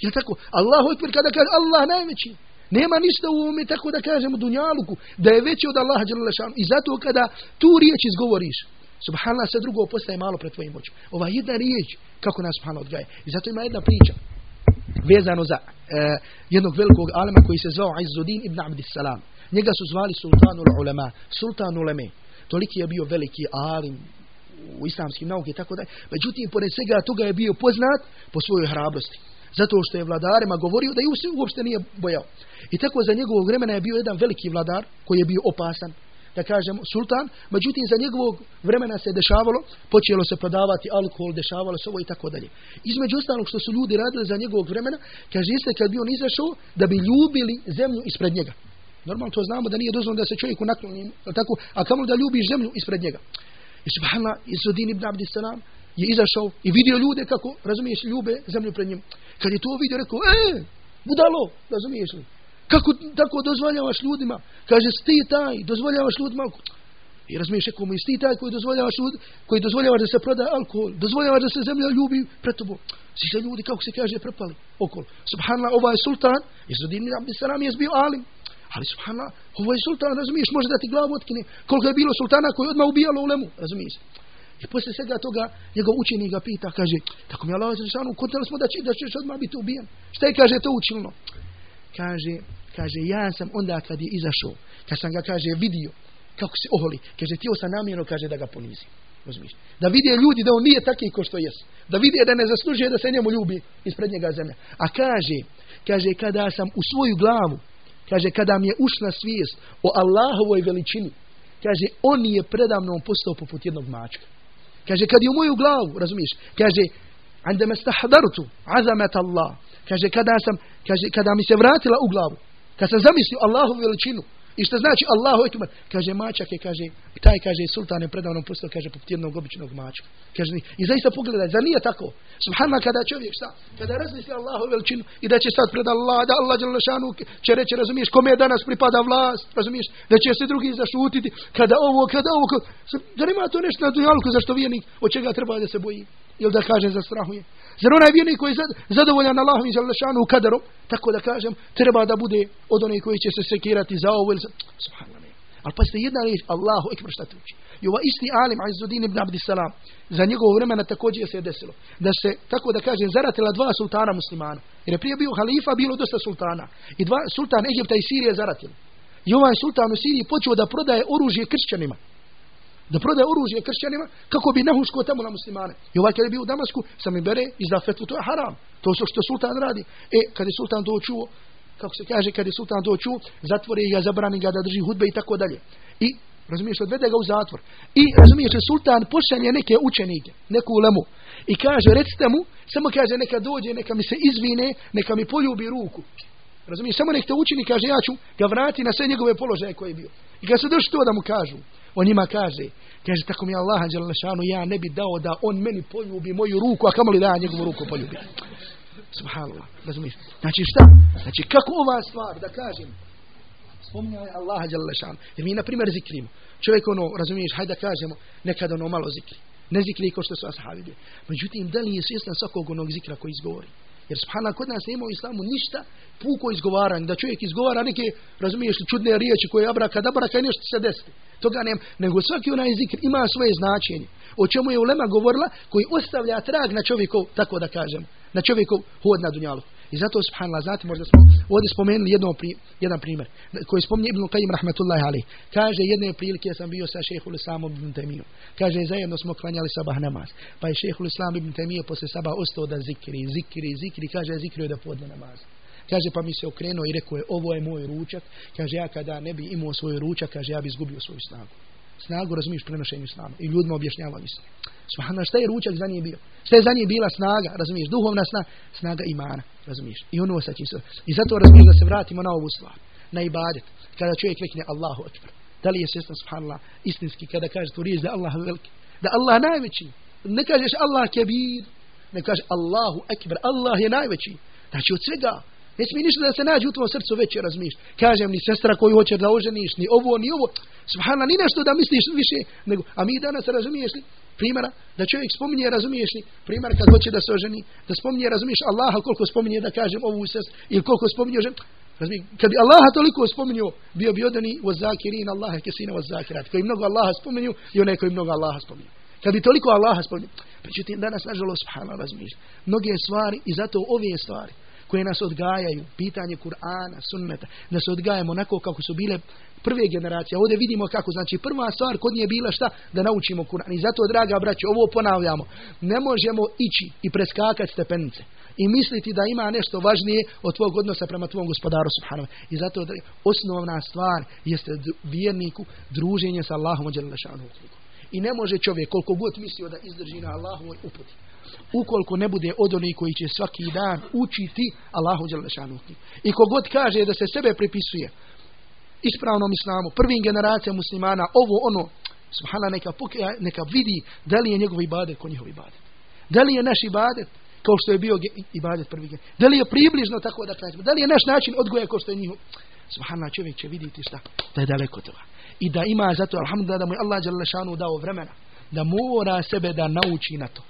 je tako? Allahu ekber, kada kaže Allah najveći, nema ništa u ovome, tako da kažemo, dunjaluku, da je veći od Allaha Đalešanu. I zato kada tu riječ izgovoriš, subhanallah, sve drugo postaje malo pred tvojim očima. Ova jedna riječ, kako nas subhanallah odgaje. I zato ima jedna priča, vezano za e, jednog velikog alema koji se zvao Izzudin ibn Abdissalam. Njega su zvali sultanul ulema, sultan uleme. Toliki je bio veliki alim, u islamskim nauke i tako dalje. Međutim, pored svega toga je bio poznat po svojoj hrabrosti. Zato što je vladarima govorio da ju se uopšte nije bojao. I tako za njegovog vremena je bio jedan veliki vladar koji je bio opasan, da kažemo sultan, međutim za njegovog vremena se dešavalo, počelo se prodavati alkohol, dešavalo se ovo i tako dalje. Između ostalog što su ljudi radili za njegovog vremena, kaže jeste kad bi on izašao da bi ljubili zemlju ispred njega. Normalno to znamo da nije dozvoljeno da se čovjeku nakloni, tako, a kamo da ljubi zemlju ispred njega. I subhanallah, Izudin ibn Abdissalam je izašao i vidio ljude kako, razumiješ, ljube zemlju pred njim. Kad je to vidio, rekao, e, budalo, razumiješ li? Kako tako dozvoljavaš ljudima? Kaže, ti taj, dozvoljavaš ljudima. I razumiješ, rekao mu, ti taj koji dozvoljavaš ljud, koji dozvoljavaš da se proda alkohol, dozvoljavaš da se zemlja ljubi pred tobom. Svi se ljudi, kako se kaže, prepali okolo. Subhanallah, ovaj sultan, Izudin ibn Abdissalam je bio alim. Ali subhanallah, ovaj sultan, razumiješ, može da ti glavu otkine. Koliko je bilo sultana koji odmah ubijalo u lemu, razumiješ? I poslije svega toga njegov učenik ga pita, kaže, tako mi Allah zršanu, kontali smo da, će, da ćeš odmah biti ubijen. Šta je, kaže, to učinilo? Kaže, kaže, ja sam onda kad je izašao, kad sam ga, kaže, vidio, kako se oholi, kaže, tio sam namjerno, kaže, da ga ponizi. Razumiješ? Da vide ljudi da on nije taki ko što jest. Da vide da ne zaslužuje da se njemu ljubi ispred njega zemlja. A kaže, kaže, kada sam u svoju glavu, kaže, kada mi je ušla svijest o Allahovoj veličini, kaže, on je predavno postao poput jednog mačka. كاجي كدي موي غلاو رازميش كاجي عندما استحضرت عظمه الله كاجي كداسم كاجي كدامي سفرات لا غلاو كسزميش الله ويلچينو i što znači Allahu ekber, kaže, mačak je, kaže, taj, kaže, sultan je predavno postao, kaže, poput običnog mačka. Kaže, i zaista pogledaj, za nije tako? Subhanallah, kada čovjek, šta? Kada razmisli Allahu veličinu i da će sad pred Allah, da Allah šanu, će reći, razumiješ, kome danas pripada vlast, razumiješ, da će se drugi zašutiti, kada ovo, kada ovo, kada... da nema to nešto na dujalku, zašto vijenik, od čega treba da se boji? Ili da kaže za strahuje? Zar onaj vjernik koji je zadovoljan i Želešanu kaderom, tako da kažem, treba da bude od onih koji će se sekirati za ovo ili za... Subhanallah. Ali pazite, jedna riječ, Allahu ekber šta uči. I ova isti alim Aizudin ibn Abdisalam, za njegovo vremena također se je desilo. Da se, tako da kažem, zaratila dva sultana muslimana. Jer je prije bio halifa, bilo dosta sultana. I dva, sultan Egipta i Sirije zaratili. I ovaj sultan u Siriji počeo da prodaje oružje kršćanima. Da prodaje oružje kršćanima kako bi nahuško tamo na muslimane. I ovaj kad je bio u Damasku, sam im bere izda fetvu, to je haram. To je što sultan radi. E, kad je sultan to čuo, kako se kaže, kad je sultan to čuo, zatvori ga, zabrani ga da drži hudbe i tako dalje. I Razumiješ, odvede ga u zatvor. I razumiješ, sultan pošalje neke učenike, neku ulemu. I kaže, recite mu, samo kaže, neka dođe, neka mi se izvine, neka mi poljubi ruku. Razumiješ, samo nek te učini, kaže, ja ću ga vrati na sve njegove položaje koje je bio. I kad se došli to da mu kažu, on njima kaže, kaže, tako mi Allah, šanu, ja ne bi dao da on meni poljubi moju ruku, a kamoli da ja njegovu ruku poljubi. Subhanallah, razumiješ? Znači šta? Znači kako ova stvar, da kažem, spominjanje Allaha Đalešan. Jer mi, na primjer, zikrimo. Čovjek ono, razumiješ, hajde da kažemo, nekad ono malo zikri. Ne zikri kao što su ashabi. Međutim, da li je svjestan svakog onog zikra koji izgovori? Jer subhanallah, kod nas nema u islamu ništa puko izgovaranje. Da čovjek izgovara neke, razumiješ, čudne riječi koje abraka, dabraka i nešto se desiti. Toga nema. Nego svaki onaj zikr ima svoje značenje. O čemu je Ulema govorila, koji ostavlja trag na čovjekov, tako da kažem, na čovjekov hod na dunjalu. I zato, subhanallah, znate, možda smo ovdje spomenuli jedno, jedan primjer, koji spominje Ibn Qayyim rahmatullahi ali. Kaže, jedne prilike sam bio sa šehhul Islamom ibn Temijom. Kaže, zajedno smo klanjali sabah namaz. Pa je šehhul Islam ibn Temije posle sabah ostao da zikri, zikri, zikri. Kaže, zikrio da podne namaz. Kaže, pa mi se okrenuo i rekao je, ovo je moj ručak. Kaže, ja kada ne bi imao svoj ručak, kaže, ja bi izgubio svoju snagu snagu razumiješ prenošenju islama. I ljudima objašnjava mislim. Subhanallah, šta je ručak za nje bio? Šta je za nje bila snaga, razumiješ? Duhovna snaga, snaga imana, razumiješ? I ono sa se. I zato razumiješ da se vratimo na ovu stvar. Na ibadet. Kada čovjek rekne Allahu akbar. Da li je svjestan, subhanallah, istinski, kada kaže tu riječ da Allah veliki. Da Allah najveći. Ne kažeš Allah kebir. Ne kažeš Allahu akbar. Allah je najveći. Znači od svega. Ne smije ništa da se nađe u tvojom srcu veće razmišlja. Kažem, ni sestra koju hoće da oženiš, ni ovo, ni ovo. Subhana, ni nešto da misliš više. Nego, a mi danas razumiješ li primjera da čovjek spominje, razumiješ li primjer kad hoće da se oženi, da spominje, razumiješ Allaha koliko spominje da kažem ovu sest ili koliko spominje žen. Razumiješ, kad bi Allaha toliko spominio, bio bi odani u zakirin Allaha kesina u zakirat. Koji mnogo Allaha spominju i onaj koji mnogo Allaha spominju. Kad bi toliko Allaha spominju. Međutim, danas, nažalost, subhana, razumiješ. Mnoge stvari i zato ove stvari koje nas odgajaju, pitanje Kur'ana, sunneta, da se odgajamo onako kako su bile prve generacije. Ovdje vidimo kako, znači prva stvar kod nje je bila šta? Da naučimo Kur'an. I zato, draga braće, ovo ponavljamo. Ne možemo ići i preskakati stepenice i misliti da ima nešto važnije od tvog odnosa prema tvom gospodaru subhanahu. I zato osnovna stvar jeste vjerniku druženje sa Allahom I ne može čovjek koliko god mislio da izdrži na Allahovoj uputi ukoliko ne bude od onih koji će svaki dan učiti Allahu Đelešanu. I kogod kaže da se sebe pripisuje ispravnom islamu, prvim generacijama muslimana, ovo ono, subhana neka, neka vidi da li je njegov ibadet ko njihov ibadet. Da li je naš ibadet kao što je bio ibadet prvi Da li je približno tako da kažemo? Da li je naš način odgoja kao što je njihov? Subhana čovjek će vidjeti šta? Da je daleko toga. I da ima zato, alhamdulillah, da mu je Allah dao vremena. Da mora sebe da nauči na to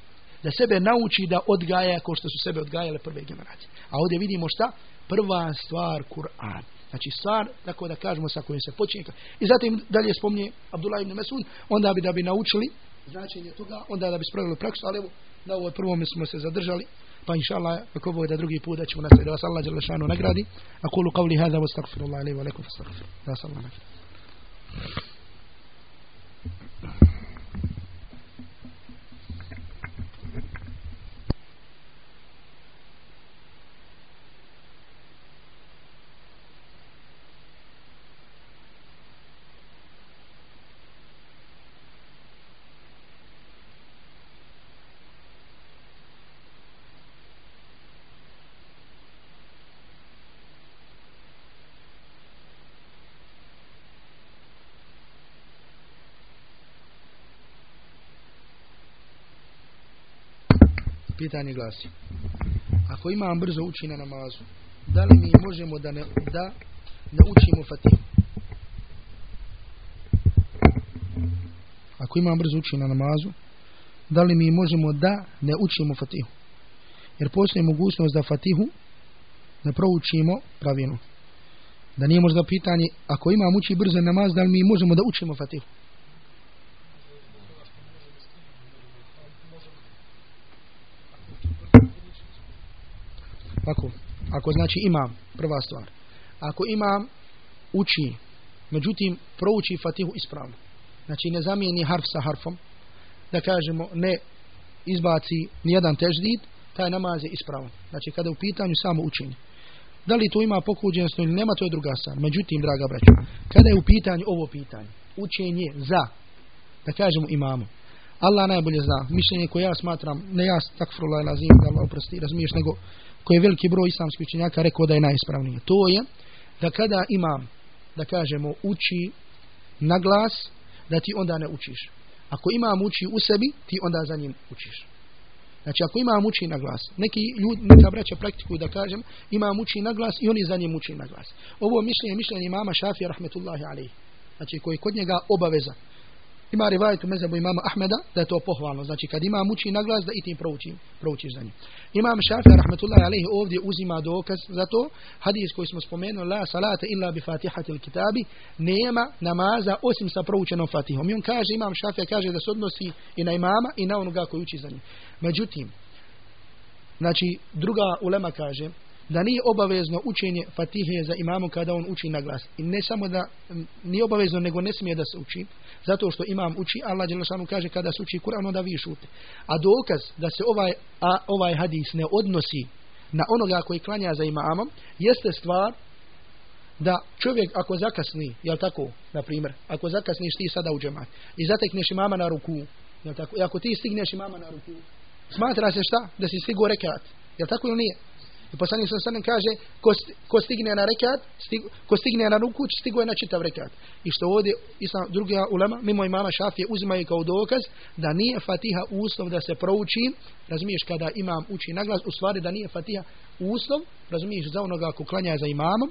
da sebe nauči da odgaja kao što su sebe odgajale prve generacije. A ovdje vidimo šta? Prva stvar Kur'an. Znači stvar, tako da kažemo sa kojim se počinje. I zatim dalje spominje Abdullah ibn Mesud, onda bi da bi naučili značenje toga, onda da bi spravili praksu, ali evo, na ovoj prvom smo se zadržali, pa inša Allah, ako bude drugi put da ćemo nastaviti da vas Allah Đelešanu nagradi. A kulu qavli hada wa astagfirullah alaihi wa alaikum Da vas Allah nagradi. Pitanje glasi. Ako imam brzo uči na namazu, da li mi možemo da ne, da ne učimo fatihu? Ako imam brzo uči na namazu, da li mi možemo da ne učimo fatihu? Jer postoji mogućnost da fatihu ne proučimo pravilno. Da nije možda pitanje, ako imam uči brzo namaz, da li mi možemo da učimo Fatihu? Ako, ako znači imam, prva stvar. Ako imam, uči, međutim, prouči Fatihu ispravno. Znači, ne zamijeni harf sa harfom, da kažemo, ne izbaci nijedan teždid, taj namaz je ispravan. Znači, kada je u pitanju samo učenje. Da li to ima pokuđenost ili nema, to je druga stvar. Međutim, draga braćo, kada je u pitanju ovo pitanje, učenje za, da kažemo imamo, Allah najbolje zna, mišljenje koje ja smatram, ne ja takfrula lazim, da Allah oprosti, razumiješ, nego koji je veliki broj islamskih učenjaka rekao da je najispravnije. To je da kada imam, da kažemo, uči na glas, da ti onda ne učiš. Ako imam uči u sebi, ti onda za njim učiš. Znači, ako imam uči na glas, neki ljudi, neka braća praktikuju da kažem, imam uči na glas i oni za njim uči na glas. Ovo mišljenje, mišljenje imama Šafija, rahmetullahi alaihi. Znači, koji kod njega obaveza ima rivajet u mezabu imama Ahmeda da je to pohvalno. Znači kad imam uči na glas da i tim prouči, proučiš za njim. Imam Šafija rahmetullahi alaihi ovdje uzima dokaz za to. Hadis koji smo spomenuli la salata illa bi fatihatil kitabi nema namaza osim sa proučenom fatihom. I on kaže, imam Šafija kaže da se odnosi i na imama i na onoga koji uči za njim. Međutim, znači druga ulema kaže da nije obavezno učenje Fatihe za imamu kada on uči na glas. I ne samo da nije obavezno, nego ne smije da se uči. Zato što imam uči, Allah Đelešanu kaže kada se uči Kur'an, onda vi šute. A dokaz da se ovaj, a, ovaj hadis ne odnosi na onoga koji klanja za imamom, jeste stvar da čovjek ako zakasni, jel tako, na primjer, ako zakasniš ti sada u džemat i zatekneš imama na ruku, jel tako, i ako ti stigneš imama na ruku, smatra se šta? Da si stigo rekat, jel tako ili nije? I poslanik sa sallam kaže, ko, ko stigne na rekat, stig, ko stigne na ruku, stigo je na čitav rekat. I što ovdje islam, druga ulema, mimo imama Šafije, uzimaju kao dokaz da nije Fatiha uslov da se prouči, razumiješ, kada imam uči naglas, u stvari da nije Fatiha uslov, razumiješ, za onoga ko klanja za imamom,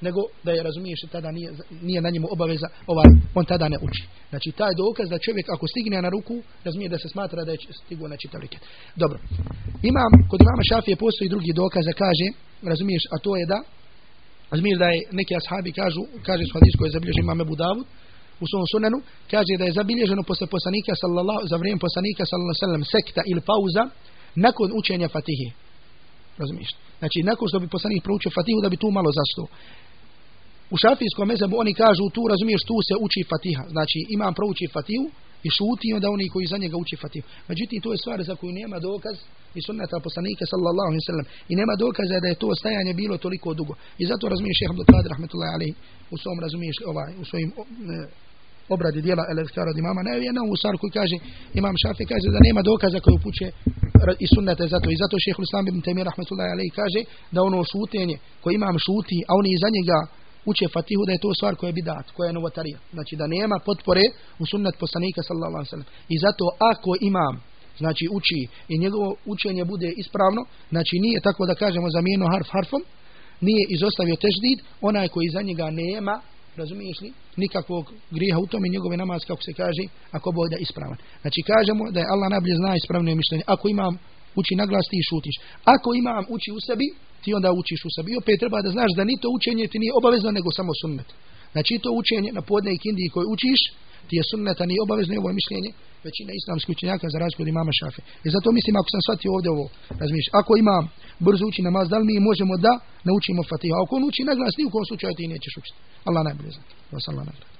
nego da je razumiješ tada nije, nije na njemu obaveza ovaj, on tada ne uči. Znači taj dokaz da čovjek ako stigne na ruku razumije da se smatra da je stigo na čitav riket. Dobro. Imam, kod imama Šafije postoji drugi dokaz da kaže, razumiješ, a to je da razumiješ da je neki ashabi kažu, kaže su hadis koji je zabilježen imam Ebu Davud u svom sunenu, kaže da je zabilježeno posle poslanika sallallahu, za vrijeme poslanika sallallahu sallam sekta ili pauza nakon učenja Fatihe. Razumiješ? Znači, nakon što bi poslanik proučio Fatihu, da bi tu malo zastao. U šafijskom mezebu oni kažu tu, razumiješ, tu se uči Fatiha. Znači imam prouči Fatihu i šuti onda oni koji za njega uči Fatihu. Međutim, to je stvar za koju nema dokaz i sunnata poslanika sallallahu alaihi sallam. I nema dokaza da je to stajanje bilo toliko dugo. I zato razumiješ Šeha Abdul Qadir rahmetullahi alaihi u svom razumiješ ovaj, u svojim obradi dijela el-Ezkara od imama Nevi, jedna u stvar koji kaže, imam Šafi kaže da nema dokaza koji upuće i sunnete za to. I zato šehr Islam ibn Temir rahmetullahi alaihi kaže da ono šutenje koje imam šuti, a oni iza njega uče Fatihu da je to stvar koja je bidat, koja je novotarija. Znači da nema potpore u sunnet poslanika sallallahu alejhi ve I zato ako imam znači uči i njegovo učenje bude ispravno, znači nije tako da kažemo zamijeno harf harfom, nije izostavio teždid, onaj koji za njega nema, razumiješ li, nikakvog grijeha u tome njegove namaz, kako se kaže, ako bude ispravan. Znači kažemo da je Allah najbolje zna ispravno mišljenje. Ako imam uči na glas ti šutiš. Ako imam uči u sebi, ti onda učiš u sebi. I opet treba da znaš da ni to učenje ti nije obavezno, nego samo sunnet. Znači to učenje na podne i kindi koji učiš, ti je sunneta, nije obavezno ovo je mišljenje većina islamskih učenjaka za razliku od imama šafe. I zato mislim, ako sam shvatio ovdje ovo, razmišljam, ako imam brzo uči namaz, da li mi možemo da naučimo fatiha? Ako on uči na glas, ni u kom slučaju ti nećeš učiti. Allah najbolje zna. Allah najbolje.